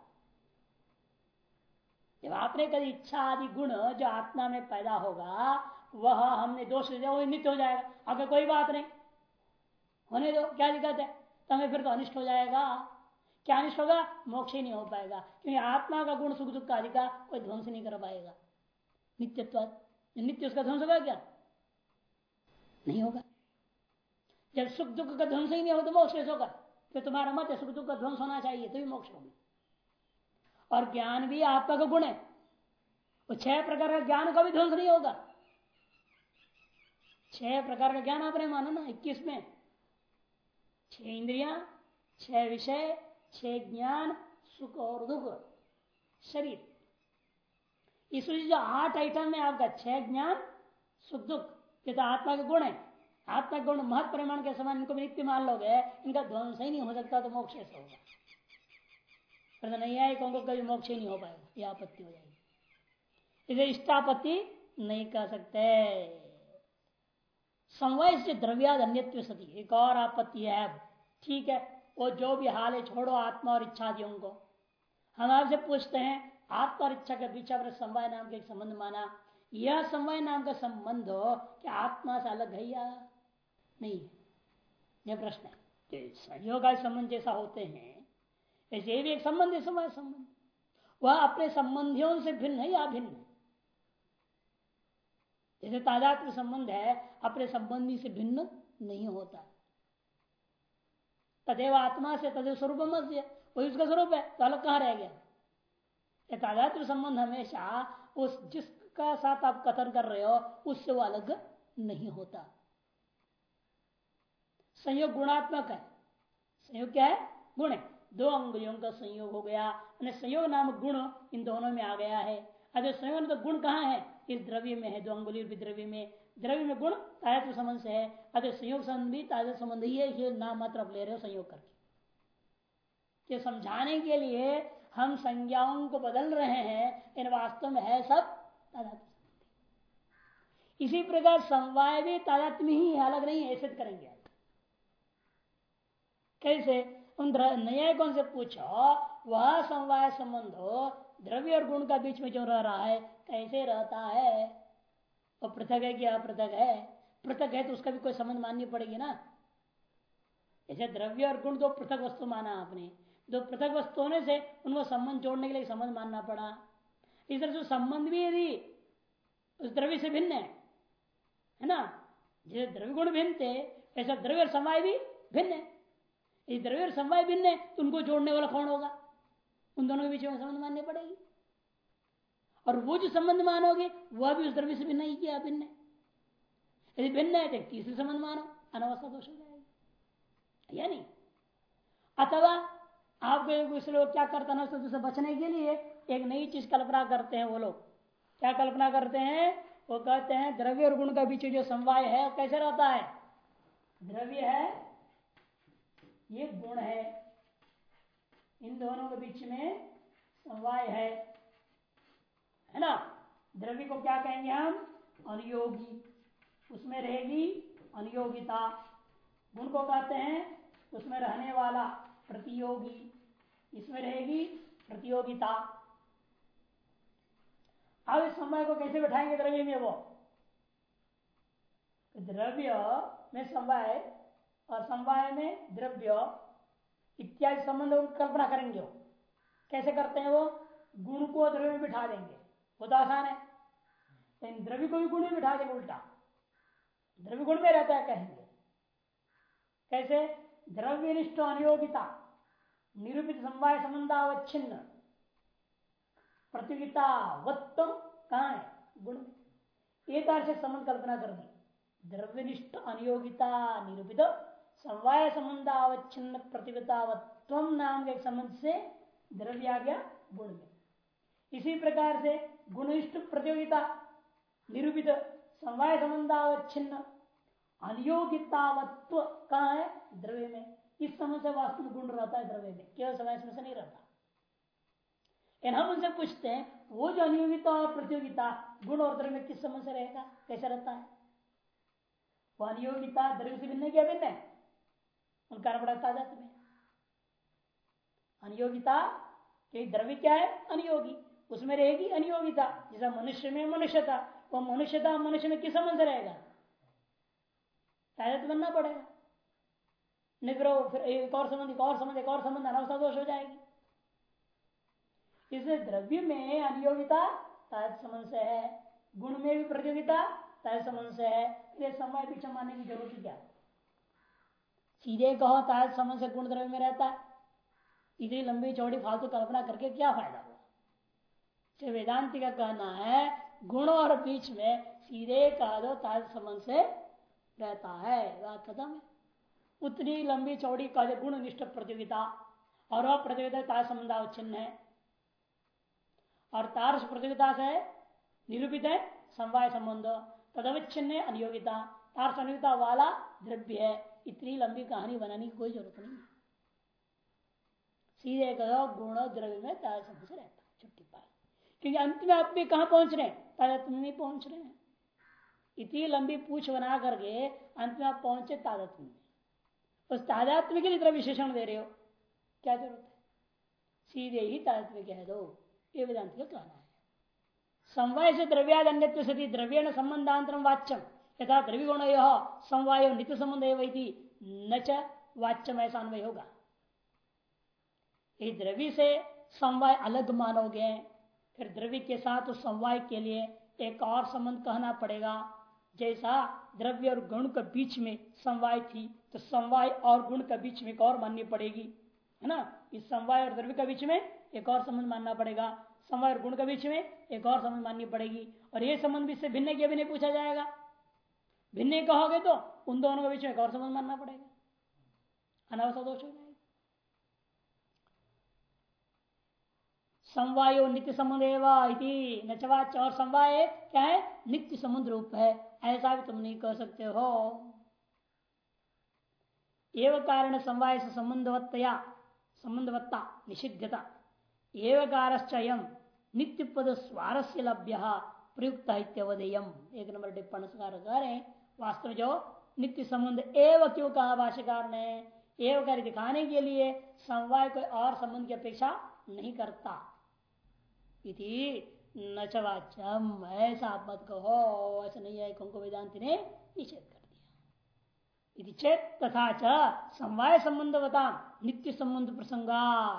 जब आपने कभी इच्छा आदि गुण जो आत्मा में पैदा होगा, वह हमने दोष दिया, वो नित्य हो जाएगा। अगर कोई बात नहीं, होने दो, क्या दिक्कत है? तो हमें फिर तो अनिष्ट हो जाएगा। क्या अनिष्ट होगा? मोक्ष ही नहीं हो पाएगा, क्योंकि आत्मा का गुण, सुख दुख का कोई ध्वंस नहीं कर पाएगा। नित्यत्व नित्य उसका ध्वंस होगा क्या? नहीं होगा। जब सुख दुख का ध्वंस ही नहीं हो तो मोक्ष होगा? तो तुम्हारा मत है, सुख दुख का ध्वंस होना चाहिए तो भी मोक्ष होगी। और ज्ञान भी आत्मा का गुण है। वो छह प्रकार का ज्ञान का भी ध्वंस नहीं होगा। छह प्रकार का ज्ञान आपने माना ना, इक्कीस में। छह इंद्रिया, छह विषय, छह ज्ञान, सुख और दुख, शरीर। इसलिए जो आठ आइटम में आपका छह ज्ञान, सुख, दुख, ये तो आत्मा के गुण है। आत्मा गुण महत्व परिमाण के समान इनको नित्य मान लोगे, इनका ध्वंस ही नहीं हो सकता तो मोक्ष ऐसा होगा? पर नहीं को कभी मोक्ष ही नहीं हो पाएगा यह आपत्ति हो जाएगी। इसे इष्टापत्ति नहीं कर सकते। समवय से द्रव्याद अन्य सती एक और आपत्ति है ठीक है वो जो भी हाल है छोड़ो आत्मा और इच्छा इच्छादियों को हम आपसे पूछते हैं आत्मा और इच्छा के बीच अपने समवाय नाम के संबंध माना? यह समय नाम का संबंध हो क्या आत्मा से अलग है या नहीं? यह प्रश्न है। संयोग संबंध जैसा होते हैं। ऐसे भी एक संबंध है समय संबंध। वह अपने संबंधियों से भिन्न है या भिन्न जैसे तादात्म संबंध है, अपने संबंधी से भिन्न नहीं होता। तदेव आत्मा से तदेव स्वरूप वही उसका स्वरूप है तो अलग कहाँ रह गया? तादात्म संबंध हमेशा उस जिसका साथ आप कथन कर रहे हो, उससे वो अलग नहीं होता। संयोग गुणात्मक है। संयोग क्या है? गुण है। दो अंगुलियों का संयोग हो गया संयोग नाम गुण इन दोनों में आ गया है। अरे संयोग तो गुण कहाँ है? इस द्रव्य में है, दो अंगुली द्रव्य में। द्रव्य में गुण तायत्व संबंध से है। अरे संयोग संबंध भी तायत्व संबंध ही है ये नाम मात्र ले रहे हो संयोग करके। कि समझाने के लिए हम संज्ञाओं को बदल रहे हैं, इन वास्तव में है सब तादात्म इसी प्रकार समवाय भी तादात्म ही अलग नहीं है सिद्ध करेंगे कैसे? उन न्यायिकों से पूछो, वह समवाय संबंध हो द्रव्य और गुण का बीच में जो रह रहा है, कैसे रहता है? वो पृथक है क्या पृथक है? पृथक है तो उसका भी कोई संबंध माननी पड़ेगी ना? जैसे द्रव्य और गुण दो पृथक वस्तु माना आपने। दो पृथक वस्तु होने से उनको संबंध जोड़ने के लिए संबंध मानना पड़ा। इस तरह से संबंध भी यदि उस द्रव्य से भिन्न है है ना? जैसे द्रव्य गुण भिन्न थे, ऐसा द्रव्य और समय भी भिन्न है। इस द्रव्य और समय भिन्न है तो उनको जोड़ने वाला कौन होगा? उन दोनों के बीच में संबंध माननी पड़ेगी। और वो जो संबंध मानोगे, वह भी उस द्रव्य से भिन्न ही किया, भिन्न यदि भिन्न है तो तीसरे संबंध मानो अनवस्था दोष हो जाएगी। या नहीं? अथवा आपको कुछ लोग क्या करते हैं अनावस्था से बचने के लिए एक नई चीज़ कल्पना करते हैं वो लोग। क्या कल्पना करते हैं? वो कहते हैं, द्रव्य और गुण का बीच जो समवाय है कैसे रहता है? द्रव्य है ये गुण है। इन दोनों के बीच में समवाय है। है ना? द्रव्य को क्या कहेंगे हम? अनुयोगी। उसमें रहेगी अनुयोगिता। गुण को कहते हैं उसमें रहने वाला प्रतियोगी। इसमें रहेगी प्रतियोगिता। अब इस समय को कैसे बैठाएँगे द्रव्य में वो? द्रव्य में समय और समवाय में द्रव्य इत्यादि संबंधों कल्पना करेंगे कैसे करते हैं वो? गुण को द्रव्य में बिठा देंगे। वो तो आसान है। लेकिन द्रव्य को भी गुण में बिठा देंगे उल्टा। द्रव्य गुण में रहता है कहेंगे। कैसे? द्रव्य निष्ठ अनियोगिता, निरूपित समवाय संबंधावच्छिन्न प्रतियोगिता वत्व कहा है? गुण एक संबंध कल्पना कर दी। द्रव्यनिष्ठ अनियोगिता, निरूपित समवाय संबंध अवच्छिन्न प्रतियोगितावत्व नाम के संबंध से द्रव्य आ गया गुण में इसी प्रकार से गुणनिष्ठ प्रतियोगिता, निरूपित समवाय संबंधावच्छिन्न अनियोगितावत्व कहा है? द्रव्य में। इस समय से वास्तविक गुण रहता है द्रव्य में, केवल समय में से नहीं रहता। हम उनसे पूछते हैं, वो जो अनियोगिता और प्रतियोगिता, गुण और द्रव्य किस समय से रहेगा कैसे रहता है? वो अनियोगिता, द्रव्य से भिन्न क्या भिन्न है? उनका बढ़ता जाते में अनियोगिता के द्रव्य क्या है? अनियोगी। उसमें रहेगी अनियोगिता, जैसा मनुष्य में मनुष्यता। वो मनुष्यता मनुष्य में किस संबंध रहेगा? ताजत बनना पड़ेगा। निग्रह फिर एक और संबंध, एक और संबंध, एक और संबंध अनावस्था दोष हो जाएगी। इसे द्रव्य में अनियोगिता ताज संबंध से है। गुण में भी प्रतियोगिता ताज संबंध से है। इसलिए समय पीछे मानने की ज़रूरत क्या? सीधे कहो ताज संबंध से गुण द्रव्य में रहता है। इतनी लंबी चौड़ी फालतू कल्पना करके क्या फ़ायदा हुआ? वेदांति का कहना है, गुण और बीच में सीधे कह दो ताज संबंध से रहता है। है उतनी लंबी चौड़ी का गुण निष्ठ प्रतियोगिता। और वह प्रतियोगिता ताज संबंध अवच्छिन्न है। और तारस प्रतियोगिता से निरूपित है, समवाय संबंध। तदविच्छिन्न अनियोगिता। तारस अनियोगिता वाला द्रव्य है। इतनी लंबी कहानी बनाने की कोई ज़रूरत नहीं है। सीधे कहो, गुण द्रव्य में तार संबंध से रहता छुट्टी पाई क्योंकि अंत में आप भी कहा पहुँच रहे हैं? तादात्म में पहुँच रहे हैं। इतनी लंबी पूछ बना करके अंत में आप पहुँचे तादात्म में। उस तादात्म्य के लिए विशेषण दे रहे हो। क्या ज़रूरत है? सीधे ही तादात्म्य कह दो, ये वेदांत का कहना है। समवाय से द्रव्याद अन्य सती द्रव्य संबंधांतरम वाच्यम। यथा द्रव्य गुण यह समवाय नित्य संबंध न च वाच्यम ऐसा अन्वय होगा। ये द्रव्य से समवाय अलग मानोगे, फिर द्रव्य के साथ उस समवाय के लिए एक और संबंध कहना पड़ेगा। जैसा द्रव्य और गुण के बीच में समवाय थी तो समवाय और गुण के बीच में एक और माननी पड़ेगी, है ना? इस समवाय और द्रव्य के बीच में एक और संबंध मानना पड़ेगा। समवाय और गुण के बीच में एक और संबंध माननी पड़ेगी। और ये संबंध भी से भिन्न के भी नहीं पूछा जाएगा? भिन्न कहोगे तो उन दोनों के बीच में और संबंध मानना पड़ेगा। अनावश्यक दोष हो। जाएगा समवायो नित्य संबंध एवं नचवाच और समवाय क्या है? नित्य संबंध रूप है। ऐसा भी तुम नहीं कर सकते हो। एवं कारण समवाय से संबंधवत्तया, संबंधवत्ता निषिद्धता। एवं नित्य पद स्वारस्य लभ्य, प्रयुक्त इत्यवधेयम एक नंबर टिप्पण करें वास्तव जो नित्य संबंध एवं क्यों कहा भाष्यकार ने? एवं कार्य दिखाने के लिए समवाय कोई और संबंध की अपेक्षा नहीं करता। इति ऐसा मत कहो, ऐसा नहीं है को वेदांति ने निषेध कर दिया। इति चेत तथा च समवाय संबंध बता नित्य संबंध प्रसंगा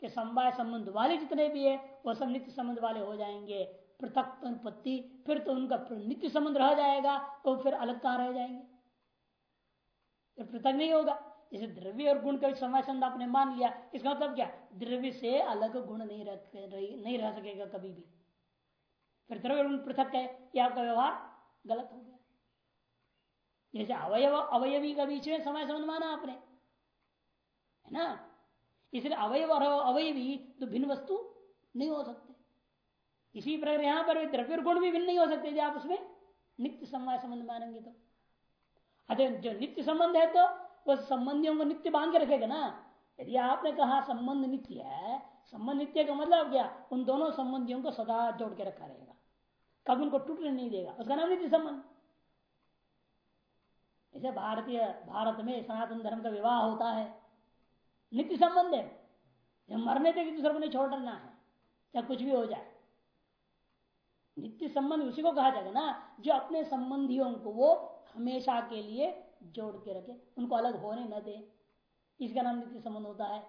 के समवाय संबंध वाले जितने भी है, वो सब नित्य संबंध वाले हो जाएँगे। पृथक उत्पत्ति फिर तो उनका नित्य संबंध रह जाएगा तो फिर अलग कहाँ रह जाएँगे? पृथक नहीं होगा। जैसे द्रव्य और गुण का समय संबंध आपने मान लिया, इसका मतलब क्या? द्रव्य से अलग गुण नहीं रख नहीं रह सकेगा कभी भी। फिर द्रव्य गुण पृथक है यह आपका व्यवहार गलत हो गया। जैसे अवयव, अवयवी का बीच में समय संबंध माना आपने, है ना? इसलिए अवयव और अवयवी तो भिन्न वस्तु नहीं हो सकते। इसी प्रकार यहाँ पर द्रव्य गुण भी भिन्न नहीं हो सकते आप उसमें। नित्य समय संबंध मानेंगे तो। अरे जो नित्य संबंध है तो वह संबंधियों को नित्य बाँध के रखेगा ना। यदि आपने कहा संबंध नित्य है, संबंध नित्य का मतलब क्या? उन दोनों संबंधियों को सदा जोड़ के रखा रहेगा। कभी उनको टूटने नहीं देगा। उसका नाम नित्य संबंध। इसे भारतीय, भारत में सनातन धर्म का विवाह होता है। नित्य संबंध है। मरने तक दूसरे को नहीं छोड़ना है चाहे कुछ भी हो जाए। नित्य संबंध, उसी को कहा जाएगा ना, जो अपने संबंधियों को वो हमेशा के लिए जोड़ के रखे, उनको अलग होने न दे। इसका नाम नित्य संबंध होता है।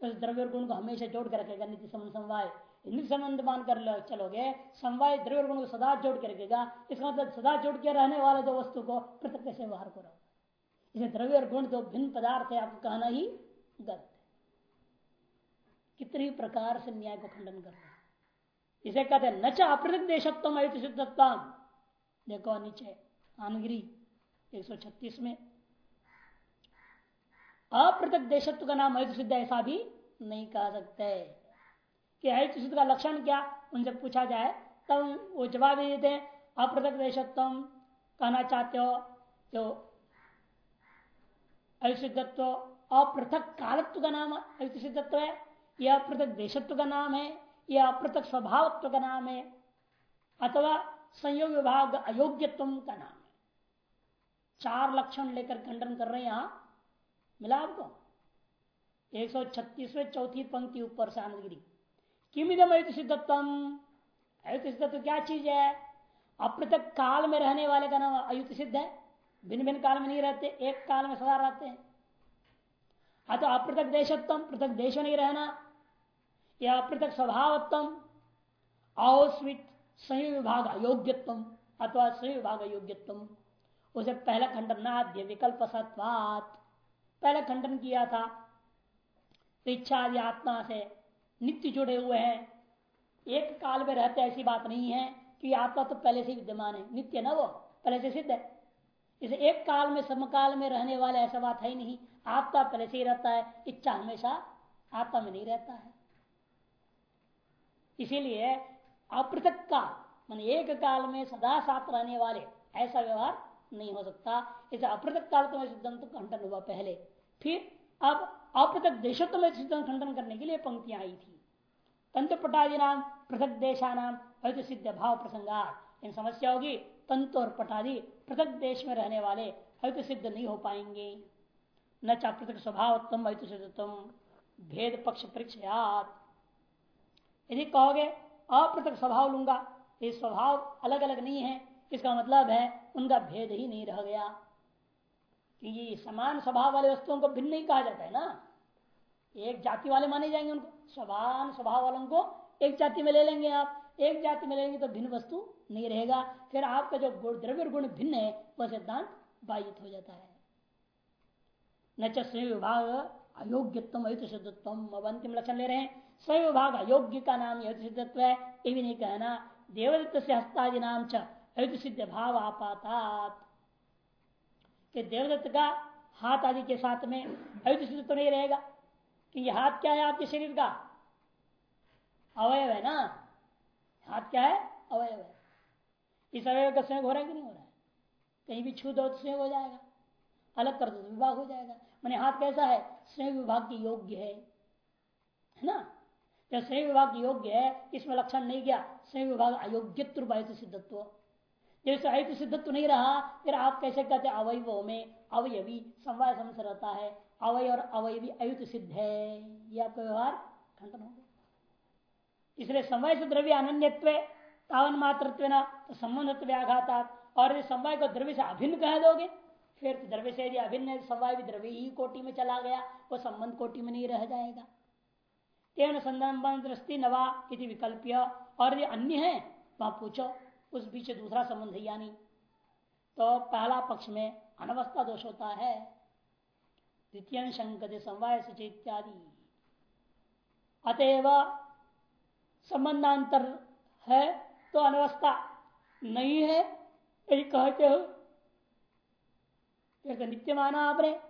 तो द्रव्य गुण को हमेशा जोड़ के रखेगा, नित्य संबंध, समवाय। नित्य संबंध मान कर लो, चलोगे, समवाय द्रव्य गुण को सदा जोड़ के रखेगा। इसका मतलब सदा जोड़ के रहने वाले दो वस्तु को पृथक कैसे व्यवहार करो। इसे द्रव्य और गुण दो भिन्न पदार्थ है, आपको कहना ही गलत है। कितनी प्रकार से न्याय को खंडन कर रहे इसे कहते हैं न च अप्रतिक देशत्व अयुत सिद्धत्व देखो नीचे आनगिरी 136 में अप्रतक देशत्व का नाम अयुत सिद्ध ऐसा भी नहीं कह सकते। कि अयुत सिद्ध का लक्षण क्या? उनसे पूछा जाए, तब वो जवाब दे देते हैं अप्रतक देशत्व कहना चाहते हो जो अयुसिद्धत्व अप्रथक कालत्व का नाम अयुत सिद्धत्व है यह अप्रथक देशत्व का नाम है। यह अप्रतक स्वभावत्व का नाम है, अथवा संयोग विभाग अयोग्यत्व का नाम है। चार लक्षण लेकर खंडन कर रहे हैं यहाँ। मिला आपको? एक सौ छत्तीसवें चौथी पंक्ति ऊपर से आनंदगिरी। किम इधम अयुत सिद्धत्व अयुत सिद्धत्व क्या चीज़ है? अपृतक काल में रहने वाले का नाम अयुत सिद्ध है। भिन्न भिन्न काल में नहीं रहते, एक काल में सदा रहते हैं। अतः अप्रतक देशत्व पृथक देश में नहीं रहना। या पृथक स्वभावत्म अवस्मित संयोग विभाग अयोग्यत्व, अथवा संयोग विभाग अयोग्यत्व। उसे पहला खंडन नाद्य विकल्प सत्वात। पहला खंडन किया था? इच्छा आदि आत्मा से नित्य जुड़े हुए हैं। एक काल में रहते ऐसी बात नहीं है कि आत्मा तो पहले से विद्यमान है। नित्य ना वो? पहले से सिद्ध है। इसे एक काल में, समकाल में रहने वाले ऐसा बात है ही नहीं। आत्मा पहले से ही रहता है। इच्छा हमेशा आत्मा में नहीं रहता है। इसीलिए अपृथक काल मान एक काल में सदा साथ रहने वाले, ऐसा व्यवहार नहीं हो सकता। इसे अपृथक काल तो सिद्धांत खंडन हुआ पहले। फिर अब अपृथक देशत्व में सिद्धांत खंडन करने के लिए पंक्तियाँ आई थी। तंत्र पटादी नाम पृथक देशा नाम अयुत सिद्ध भाव प्रसंगा इन समस्या होगी तंत्र और पटादी पृथक देश में रहने वाले अयुत सिद्ध नहीं हो पाएँगे। न चा पृथक स्वभाव अयुत सिद्धत्म भेद पक्ष परीक्षात यदि कहोगे अपृथक स्वभाव लूँगा। ये स्वभाव अलग अलग नहीं है, इसका मतलब है उनका भेद ही नहीं रह गया। क्योंकि समान स्वभाव वाले वस्तुओं को भिन्न नहीं कहा जाता है ना। एक जाति वाले माने जाएँगे उनको। समान स्वभाव वालों को एक जाति में ले लेंगे आप। एक जाति में लेंगे तो भिन्न वस्तु नहीं रहेगा। फिर आपका जो गुण, द्रव्य गुण भिन्न है, वह सिद्धांत बाधित हो जाता है। न चुनाव विभाग अयोग्यत्म अयुत शुद्धत्व। अब अंतिम लक्षण ले रहे हैं। स्वयं विभाग अयोग्य का नाम अयुत सिद्धत्व है ये भी नहीं कहना देवदत्त से हस्तादि नाम च सिद्ध भाव आपातात कि देवदत्त का हाथ आदि के साथ में अयुत सिद्ध तो नहीं रहेगा, कि हाथ क्या है आपके शरीर का? अवयव है ना? हाथ क्या है? अवयव है। इस अवयव का संयोग हो रहा है कि नहीं हो रहा है? कहीं भी छू दो तो संयोग हो जाएगा। अलग कर दो तो विभाग हो जाएगा। मैंने हाथ कैसा है? संयोग विभाग की योग्य है। है ना? जब संयोग विभाग योग्य है, इसमें लक्षण नहीं गया। संयोग विभाग अयोग्य सिद्धत्व। जैसे अहित सिद्ध तो नहीं रहा, फिर आप कैसे कहते अवयवों में अवयवी समवाय समझ रहता है। अवय और अवयवी अयुत सिद्ध है। ये आपका व्यवहार खंडन हो गया। इसलिए समय से द्रव्य अनन्यत्व, तावन मात्र तो संबंध व्याघाता और यदि समय को द्रव्य से अभिन्न कह दोगे, फिर तो द्रव्य से यदि अभिन्न समय भी द्रव्य ही कोटि में चला गया, वो संबंध कोटि में नहीं रह जाएगा। तेन संबंध दृष्टि नवा यदि विकल्प और यदि अन्य है वहाँ पूछो, उस बीच दूसरा संबंध है या नहीं? तो पहला पक्ष में अनवस्था दोष होता है। द्वितीय शंकते समवाय इत्यादि। अतएव संबंधांतर है तो अनवस्था नहीं है यही कहते हो तो नित्य माना आपने।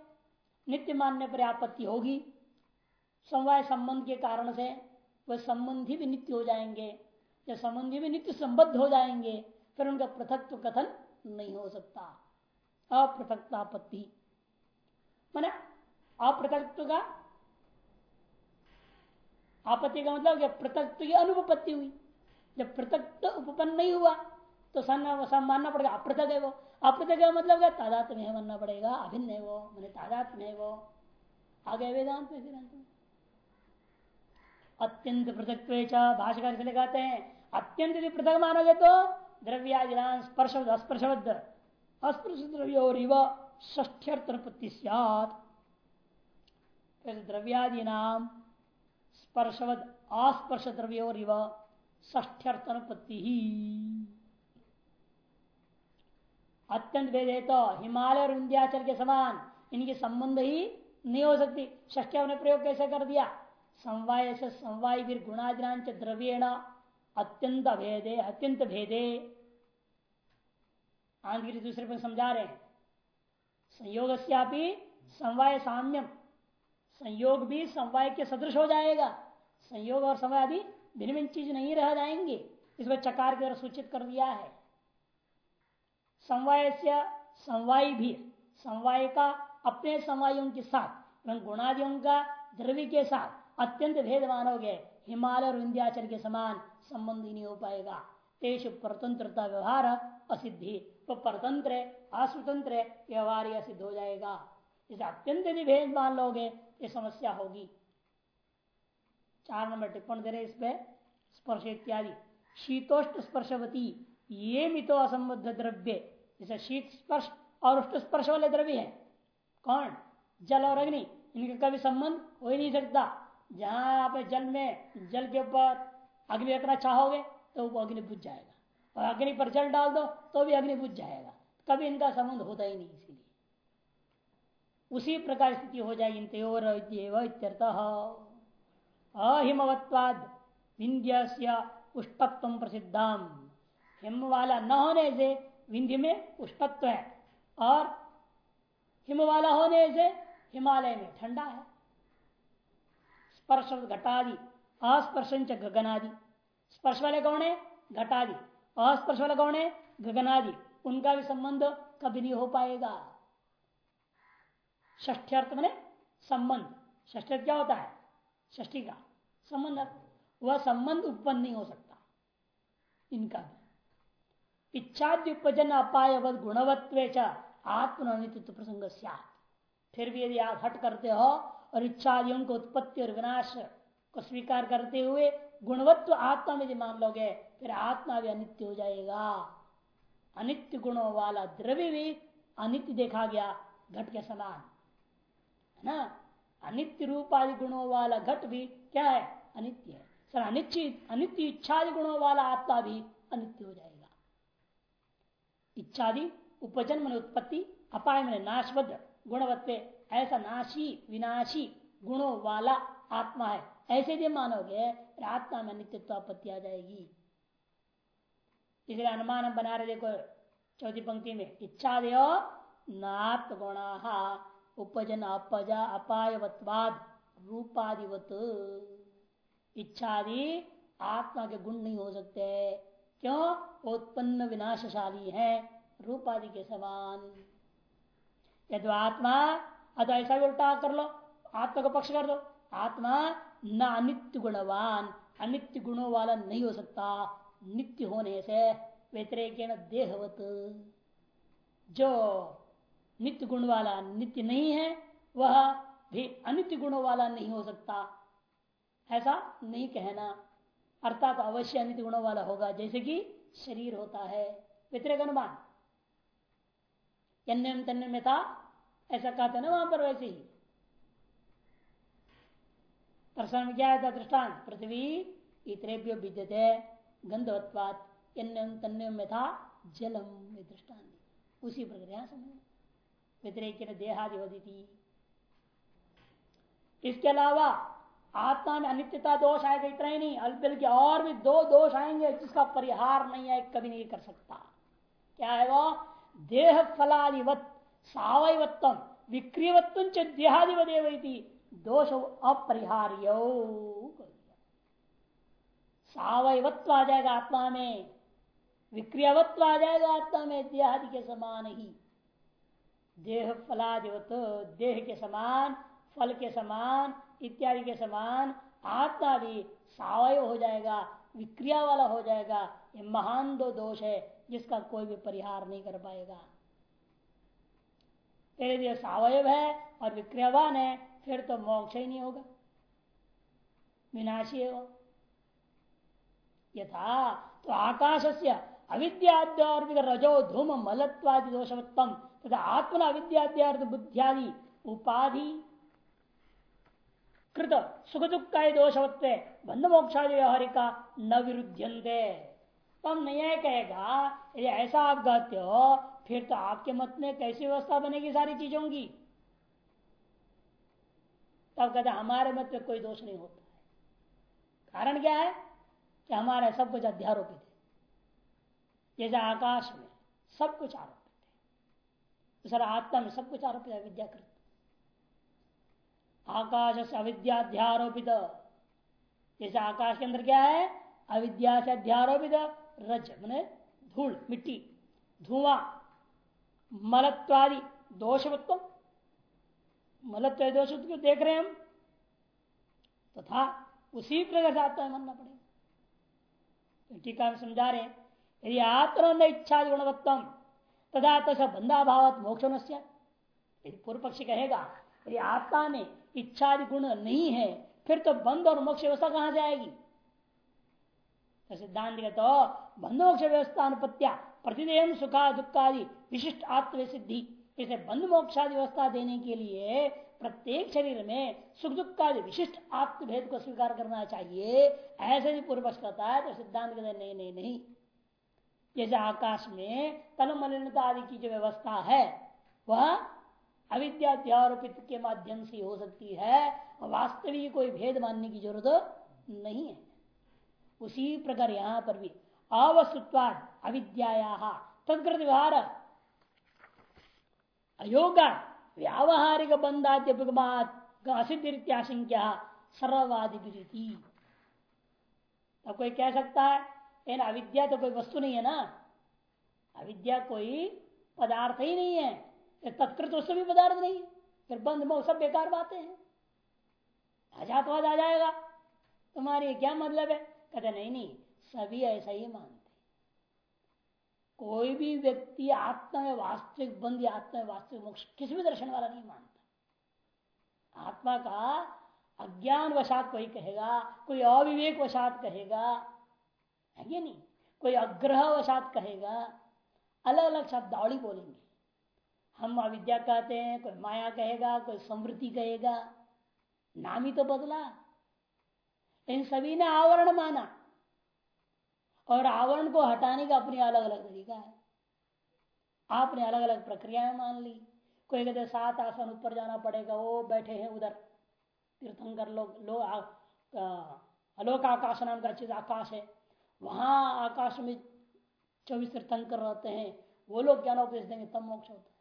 नित्य मानने पर आपत्ति होगी। समवाय संबंध के कारण से वह संबंधी भी नित्य हो जाएँगे। या संबंधी भी नित्य संबद्ध हो जाएँगे, फिर उनका पृथक कथन नहीं हो सकता। अपृथकतापत्ति मैंने अपृथकत्व का आपत्ति का मतलब पृथक की अनुपत्ति हुई, जब पृथक उपपन्न नहीं हुआ तो मानना पड़ेगा, अपृथक है वो। अपृथक का मतलब क्या? तादात में मानना पड़ेगा, अभिन्न है वो, मैंने तादात में है वो। आगे वेदांत में फिर अत्यंत पृथक भाषा इसलिए कहते हैं, अत्यंत यदि पृथक मानोगे तो द्रव्यादिना स्पर्श अस्पर्शबद्ध अस्पर्श द्रव्य और ष्ठ्यर्थपत्ति द्रव्यादि नाम स्पर्शवद अस्पर्श द्रव्य और ष्ठ्यर्थनुपत्ति ही। अत्यंत भेद है तो हिमालय और विंध्याचल के समान, इनके संबंध ही नहीं हो सकती। ष्ठ्या ने प्रयोग कैसे कर दिया? समवाय से समवाय वीर गुणादिनांच द्रव्येण अत्यंत भेदे अत्यंत भेदे। आंध्र दूसरे पर समझा रहे हैं। संयोग समवाय साम्यम। संयोग भी समवाय के सदृश हो जाएगा। संयोग और समय आदि भिन्न भिन्न चीज़ नहीं रह जाएँगे। इसमें चकार की के सूचित कर दिया है। समवाय से समवाय भी, समवाय का अपने समवायों के साथ गुणादियों का द्रव्य के साथ अत्यंत भेद मानोगे हिमालय और विंध्याचल के समान संबंध ही नहीं हो पाएगा। तेज परतंत्रता व्यवहार असिद्धि तो परतंत्र अस्वतंत्र व्यवहार सिद्ध हो जाएगा। इसे अत्यंत यदि भेद मान लोगे ये समस्या होगी। चार नंबर टिप्पण दे रहे इस पे, स्पर्श इत्यादि। शीतोष्ट स्पर्शवती, ये मितो असंबद्ध द्रव्य जैसे शीत स्पर्श और उष्ट स्पर्श वाले द्रव्य है। कौन? जल और अग्नि। इनका कभी संबंध हो ही नहीं सकता। जहाँ आप जल में, जल के ऊपर अग्नि रखना चाहोगे तो वो अग्नि बुझ जाएगा। और अग्नि पर जल डाल दो तो भी अग्नि बुझ जाएगा। कभी इनका संबंध होता ही नहीं इसीलिए। उसी प्रकार स्थिति हो जाएगी। इन त्योर अहिमवत्वाद विंध्य उष्टत्व प्रसिद्धाम। हिम वाला न होने से विंध्य में उष्टत्व है। और हिम वाला होने से हिमालय में ठंडा है। स्पर्श घटादि अस्पर्श गगनादि। स्पर्श वाले कौन है? घटादि। अस्पर्श वाले कौन है? गगनादि। उनका भी संबंध कभी नहीं हो पाएगा। ष्ठ्यर्थ मैंने संबंध। ष्ठी क्या होता है? ष्ठी का संबंध। वह संबंध उत्पन्न नहीं हो सकता। इनका भी। इच्छाद्य उपजन अपाय गुणवत्व आत्मनित्व प्रसंग फिर भी यदि आप हट करते हो और इच्छादियों को उत्पत्ति और विनाश को स्वीकार करते हुए गुणवत्व आत्मा में यदि मान लोगे, फिर आत्मा भी अनित्य हो जाएगा। अनित्य गुणों वाला द्रव्य भी अनित्य देखा गया घट के समान। है ना? अनित्य रूप आदि गुणों वाला घट भी क्या है? अनित्य है। सर अनित्य अनित्य इच्छादि गुणों वाला आत्मा भी अनित्य हो जाएगा। इच्छादि उपजन मन उत्पत्ति, अपाय मन नाशबद्ध गुणवत्व ऐसा नाशी, विनाशी गुणों वाला आत्मा है। ऐसे यदि मानोगे आत्मा में नित्यत्व आपत्ति आ जाएगी। इसलिए अनुमान बना रहे, देखो, चौथी पंक्ति में, इच्छा देव नात गुण, उपजन, अपजा, अपायवत्वाद, रूपादिवत। इच्छादि आत्मा के गुण नहीं हो सकते। क्यों? उत्पन्न विनाशशाली है, रूपादि के समान। यदि आत्मा अतः ऐसा भी उल्टा कर लो आत्मा को पक्ष कर दो आत्मा न अनित्य गुणवान अनित्य गुणों वाला नहीं हो सकता नित्य होने से व्यतिरेक देहवत जो नित्य गुण वाला नित्य नहीं है वह भी अनित्य गुणों वाला नहीं हो सकता ऐसा नहीं कहना अर्थात अवश्य अनित्य गुणों वाला होगा जैसे कि शरीर होता है व्यतिरेक अनुमान तन्य में था ऐसा कहते ना वहाँ पर वैसे ही। प्रश्न में क्या है दृष्टान पृथ्वी इतरेभ्यो विद्यते, गंधवत्वात तन्य में था जलम दृष्टान उसी प्रक्रिया समझ व्यतिरेक देहादिवदिति इसके अलावा आत्मा में अनित्यता दोष आएगा इतना ही नहीं अल्पल के और भी दो दोष आएँगे जिसका परिहार नहीं है, कभी नहीं कर सकता। क्या है वो? देह फलादिवत सवयवत्व, विक्रियवत्व देहादिवदेवी दोष अपरिहार्य सवयवत्व आ जाएगा आत्मा में विक्रियावत्व आ जाएगा आत्मा में देहादि के समान ही देह फलादिवत देह के समान फल के समान इत्यादि के समान आत्मा भी सवय हो जाएगा, विक्रिया वाला हो जाएगा, ये महान दो दोष है, जिसका कोई भी परिहार नहीं कर पाएगा। यदि सवयव है और विक्रियावान है, फिर तो मोक्ष ही नहीं होगा। विनाशी है यथा तो आकाश से अविद्याद्य रजो धूम मलत्वादि दोषवत्तम, तथा आत्मना अविद्याद्यार्थ बुद्धियादि उपाधि कृत सुख दुख का दोषवत्व बंध मोक्षादि व्यवहारिका न विरुद्धंते तो हम नहीं कहेगा, यदि ऐसा आप कहते हो फिर तो आपके मत में कैसी व्यवस्था बनेगी सारी चीज़ों की? तब कहते हमारे मत में कोई दोष नहीं होता है। कारण क्या है? कि हमारा सब कुछ अध्यारोपित है। जैसे आकाश में सब कुछ आरोपित है। सर आत्मा में सब कुछ आरोपित है विद्याकृत आकाश से अविद्याध्यारोपित जैसे आकाश के अंदर क्या है? अविद्या से अध्यारोपित। रज, मैंने धूल, मिट्टी, धुआँ। मलत्वादि दोषवत्व मलत्व दोष क्यों देख रहे हैं हम? तथा तो उसी प्रकार से आत्मा मानना पड़ेगा। तो टीका में समझा रहे हैं, यदि आत्मा इच्छा गुणवत्तम तथा तथा बंधाभावत मोक्ष यदि पूर्व पक्षी कहेगा, यदि आत्मा में इच्छा गुण नहीं है, फिर तो बंध और मोक्ष व्यवस्था कहाँ से आएगी? तो सिद्धांत तो बंध मोक्ष व्यवस्था अनुपत्या प्रतिदेह सुखा दुखादि, विशिष्ट आत्म सिद्धि इसे बंध मोक्षादि व्यवस्था देने के लिए प्रत्येक शरीर में सुख दुख का विशिष्ट आत्मभेद को स्वीकार करना चाहिए। ऐसे भी पूर्व कहता है तो सिद्धांत कहते नहीं नहीं नहीं। जैसे आकाश में तल मलिनता आदि की जो व्यवस्था है, वह अविद्यारोपित के माध्यम से हो सकती है वास्तविक कोई भेद मानने की ज़रूरत नहीं है। उसी प्रकार यहाँ पर भी अवस्तुत्वाद अविद्या तत्कृत व्यवहार अयोगा व्यावहारिक बंधाद्य असिद्धित्याशंक्या सर्ववादी अब कोई कह सकता है अविद्या तो कोई वस्तु नहीं है ना? अविद्या कोई पदार्थ ही नहीं है। तत्कृत वस्तु भी पदार्थ नहीं है। फिर बंद मोह सब बेकार बातें हैं। अजातवाद आ जाएगा। तुम्हारी क्या मतलब है? कहते नहीं नहीं सभी ऐसा ही मानते कोई भी व्यक्ति आत्मा में वास्तविक बंद आत्मा में वास्तविक मोक्ष किसी भी दर्शन वाला नहीं मानता। आत्मा का अज्ञान वशात कोई कहेगा, कोई अविवेक वशात कहेगा, है ये नहीं? कोई अग्रह वशात कहेगा अलग अलग शब्दावली बोलेंगे। हम अविद्या कहते हैं, कोई माया कहेगा, कोई समृद्धि कहेगा, नाम ही तो बदला। इन सभी ने आवरण माना। और आवरण को हटाने का अपनी अलग अलग तरीका है। आपने अलग अलग प्रक्रियाएँ मान ली। कोई कहते सात आसन ऊपर जाना पड़ेगा, वो बैठे हैं उधर। तीर्थंकर लोग लोग अलोक आकाश नाम का चीज़ आकाश है। वहाँ आकाश में चौबीस तीर्थंकर रहते हैं। वो लोग ज्ञान उपदेश देंगे? तब मोक्ष होता है।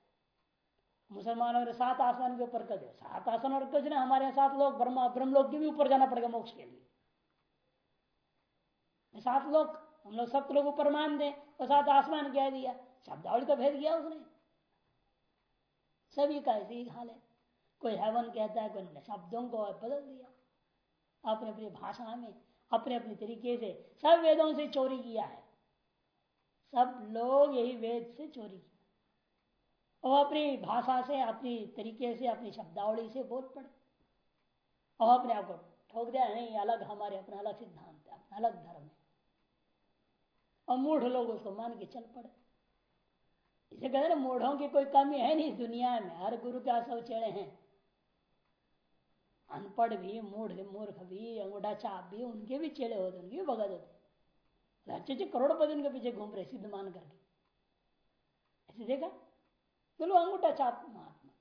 मुसलमानों ने सात आसमान के ऊपर कर दे सात आसन और कुछ ना हमारे सात लोग, ब्रह्म ब्रह्म लोग के भी ऊपर जाना पड़ेगा मोक्ष के लिए। सात लोग हम लोग सब लोग ऊपर मान दे, और साथ आसमान कह दिया। शब्दावली तो भेद गया उसने। सभी का ऐसे ही हाल है। कोई हेवन कहता है, कोई शब्दों को बदल दिया। अपने अपनी भाषा में, अपने अपने तरीके से, सब वेदों से चोरी किया है। सब लोग यही वेद से चोरी किया। और अपनी भाषा से, अपनी तरीके से, अपनी शब्दावली से बोल पड़े। और अपने आप को ठोक दिया, नहीं अलग हमारे, अपना अलग सिद्धांत है, अपना अलग धर्म है। और मूढ़ लोग उसको मान के चल पड़े। इसे कहते ना, मूढ़ों की कोई कमी है नहीं इस दुनिया में। हर गुरु के सब चेड़े हैं। अनपढ़ भी, मूढ़, मूर्ख भी, अंगूठा चाप भी, उनके भी चेड़े होते उनके भी भगत होते अच्छे अच्छे करोड़पति उनके पीछे घूम रहे, सिद्ध मान करके। ऐसे देखा? बोलो अंगूठा चाप, महात्मा।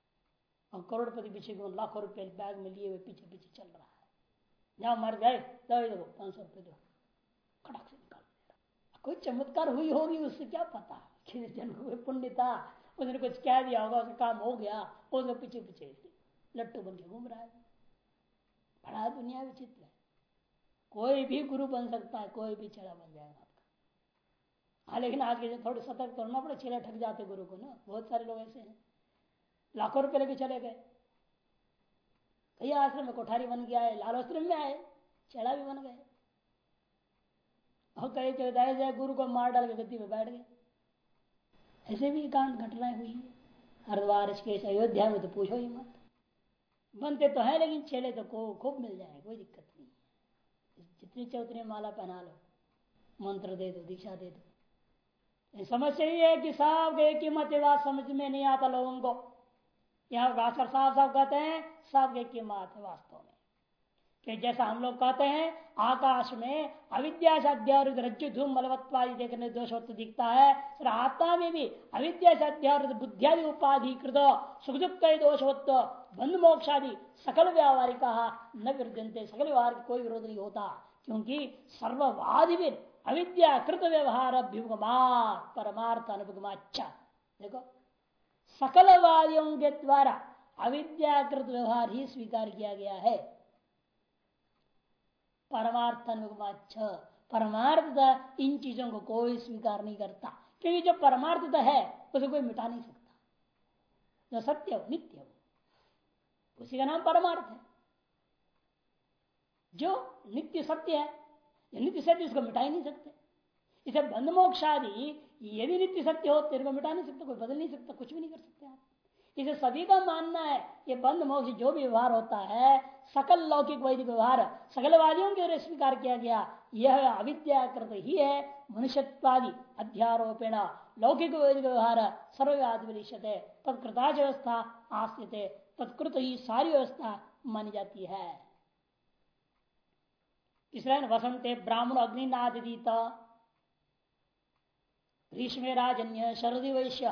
और करोड़पति पीछे घूम, लाखों रुपए बैग में लिए हुए पीछे पीछे चल रहा है। जहाँ मर गए दवाई दो पाँच सौ रुपये दो। खड़क से। कोई चमत्कार हुई होगी उससे क्या पता? किसी जन को पुण्य था उसने कुछ कह दिया होगा, उसका काम हो गया उसके पीछे पीछे लट्टू बन के घूम रहा है। बड़ा दुनिया विचित्र है। कोई भी गुरु बन सकता है, कोई भी चेला बन जाएगा आपका। हाँ लेकिन आज के थोड़े सतर्क करना पड़े, चेला ठग जाते गुरु को ना। बहुत सारे लोग ऐसे हैं। लाखों रुपए लेके चले गए। कई आश्रम में कोठारी बन गया है, लाल आश्रम में आए चेड़ा भी बन गए। और कई जगह जाए गुरु को मार डाल के गद्दी में बैठ गए ऐसे भी कांड घटनाएँ हुई है। हरिद्वार ऋषिकेश अयोध्या में तो पूछो ही मत। बनते तो है, लेकिन चेले तो को खूब मिल जाए कोई दिक्कत नहीं जितनी चाहे उतनी माला पहना लो, मंत्र दे दो, दीक्षा दे दो। समस्या ये है कि साहब एक ही मत बात समझ में नहीं आता लोगों को। यहाँ भास्कर साहब साहब कहते हैं, साहब एक ही मत है, वास्तव में। कि जैसा हम लोग कहते हैं, आकाश में अविद्या से अध्यावृत रज्जु धूम बलवत्वादि देखने दोषवत्व दिखता है, फिर आत्मा में भी अविद्या से अध्यावृत बुद्धियादि उपाधि कृत सुख दुख दोषवत्व, बंध मोक्षादि सकल व्यावहारिक न विरुद्धते सकल व्यवहार कोई विरोध नहीं होता, क्योंकि सर्ववादी अविद्या कृत व्यवहार अभ्युगमा परमार्थ अनुपगमाच्छा देखो सकलवादियों के द्वारा अविद्याकृत व्यवहार ही स्वीकार किया गया है। परमार्थ परमार्थ इन चीज़ों को कोई स्वीकार नहीं करता। क्योंकि जो परमार्थता है, उसे कोई मिटा नहीं सकता। जो सत्य हो नित्य हो। उसी का नाम परमार्थ है। जो नित्य सत्य है नित्य सत्य उसको मिटा ही नहीं सकते। इसे बंध मोक्षादि यदि नित्य सत्य हो, तेरे को मिटा नहीं सकता, कोई बदल नहीं सकता, कुछ भी नहीं कर सकते आप। इसे सभी का मानना है, ये बंद मोक्ष जो भी व्यवहार होता है, सकल लौकिक वैदिक व्यवहार, सकलवादियों के स्वीकार किया गया, यह अविद्याकृत ही है, मनुष्यत्वादि अध्यारोपेण। लौकिक वैदिक व्यवहार सर्वव्याधि तत्कृताच व्यवस्था आस्थित तत्कृत ही सारी व्यवस्था मानी जाती है। इसलिए वसंते ब्राह्मण अग्निनादीत ग्रीष्म राजन्य, शरदी वैश्य।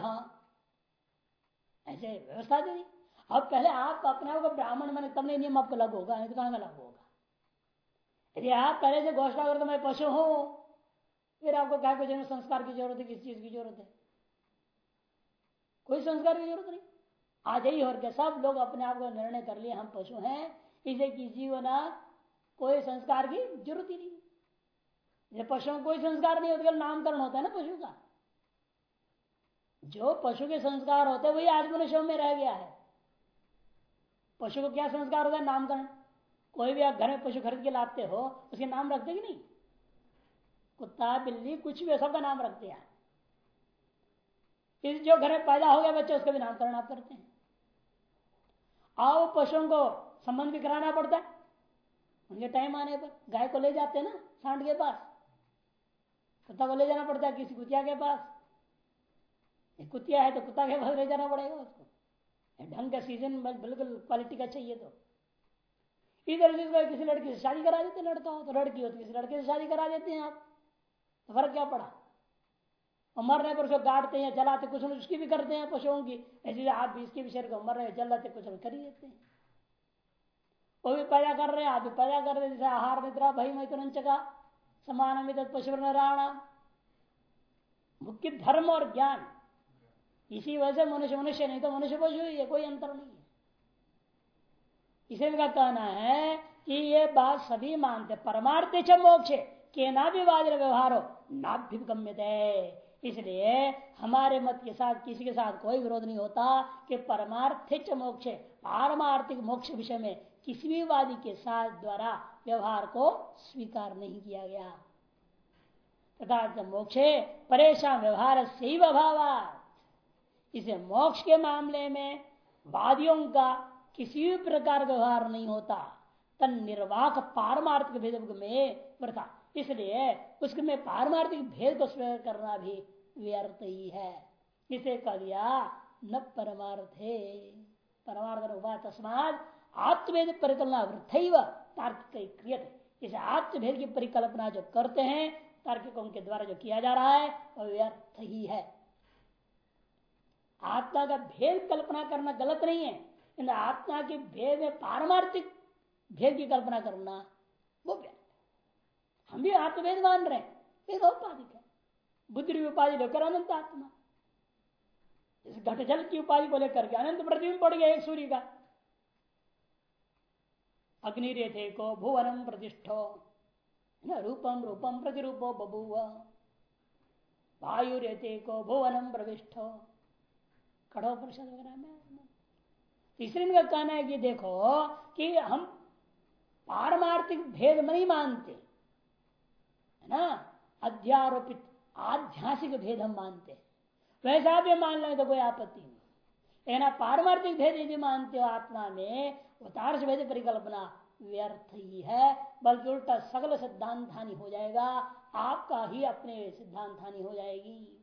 ऐसे व्यवस्था दे दी। अब पहले आप अपने आप को ब्राह्मण मैंने, तब नहीं नियम आपको लागू होगा, नहीं तो कहाँ लागू होगा? यदि आप पहले से घोषणा कर तो मैं पशु हूँ। फिर आपको क्या कुछ संस्कार की ज़रूरत है, किस चीज़ की ज़रूरत है। कोई संस्कार की ज़रूरत नहीं। आज ही और क्या, सब लोग अपने आप को निर्णय कर लिए, हम पशु हैं। इसे किसी को ना कोई संस्कार की ज़रूरत ही नहीं। पशुओं कोई संस्कार नहीं होता नामकरण होता है ना पशु का। जो पशु के संस्कार होते वही आज मनुष्यों में रह गया है। पशु को क्या संस्कार होता है? नामकरण। कोई भी आप घर में पशु खरीद के लाते हो, उसके नाम रखते कि नहीं? कुत्ता, बिल्ली, कुछ भी सबका नाम रखते हैं। इस जो घर में पैदा हो गया बच्चे, उसका भी नामकरण आप करते हैं। आओ, पशुओं को संबंध भी कराना पड़ता है। उनके टाइम आने पर गाय को ले जाते हैं ना, सांड के पास। कुत्ता को ले जाना पड़ता है किसी कुतिया के पास। कुतिया है तो कुत्ता के पास ले जाना पड़ेगा उसको। ढंग का सीज़न बिल्कुल क्वालिटी का चाहिए तो। इधर से किसी लड़की से शादी करा देते, लड़का हो तो लड़की हो तो किसी लड़के से शादी करा देते हैं आप। तो फ़र्क क्या पड़ा? और मरने पर उसको गाड़ते हैं जलाते कुछ उसकी भी करते हैं पशुओं की। ऐसे आप भी इसके भी शरीर को मर रहे जलाते, कुछ कर ही देते हैं। वो भी पैदा कर रहे हैं, आप भी पैदा कर रहे जैसे आहार निद्रा भई मैथुरंच का समान पशु नारायण मुख्य धर्म और ज्ञान। इसी वजह से मनुष्य मनुष्य नहीं तो मनुष्य पशु ही है, कोई अंतर नहीं है। इसे का कहना है कि ये बात सभी मानते परमार्थ च मोक्ष, के ना भी वाद्र व्यवहार हो नाभ्युगम्य इसलिए हमारे मत के साथ, किसी के साथ कोई विरोध नहीं होता कि परमार्थ च मोक्ष, पारमार्थिक मोक्ष विषय में किसी भी वादी के साथ द्वारा व्यवहार को स्वीकार नहीं किया गया। तथा मोक्षे परेशान व्यवहार से ही अभाव इसे मोक्ष के मामले में वादियों का किसी भी प्रकार का व्यवहार नहीं होता। तन निर्वाक पारमार्थिक भेद में प्रथा। इसलिए उसके में पारमार्थिक भेद को स्वीकार करना भी व्यर्थ ही है। इसे कह दिया, न परमार्थे। परमार्थ हुआ तस्मात आत्मभेद परिकल्पना वृथ तार्किक इसे आत्मभेद की परिकल्पना जो करते हैं, तार्किकों के द्वारा जो किया जा रहा है वह व्यर्थ ही है। आत्मा का भेद कल्पना करना गलत नहीं है। इन आत्मा के भेद में पारमार्थिक भेद की कल्पना करना वो व्यर्थ हम भी आत्मभेद मान रहे हैं। औपाधिक है। बुद्धि उपाधि लेकर अनंत आत्मा। इस घटजल की उपाधि को लेकर के अनंत प्रतिबिंब पड़ गया एक सूर्य का। अग्नि रेथे को भुवनम प्रतिष्ठो। रूपम रूपम प्रतिरूपो बबुव वायु रेते को भुवनम प्रविष्ठो। कठो परिषद वगैरह में तीसरे इनका कहना है कि देखो कि हम पारमार्थिक भेद नहीं मानते, है ना? अध्यारोपित आध्यासिक भेद हम मानते वैसा भी मान लें तो कोई आपत्ति नहीं। लेकिन पारमार्थिक भेद यदि मानते हो आत्मा में उतार भेद परिकल्पना व्यर्थ ही है, बल्कि उल्टा सगल सिद्धांत हानि हो जाएगा, आपका ही अपने सिद्धांत हानि हो जाएगी।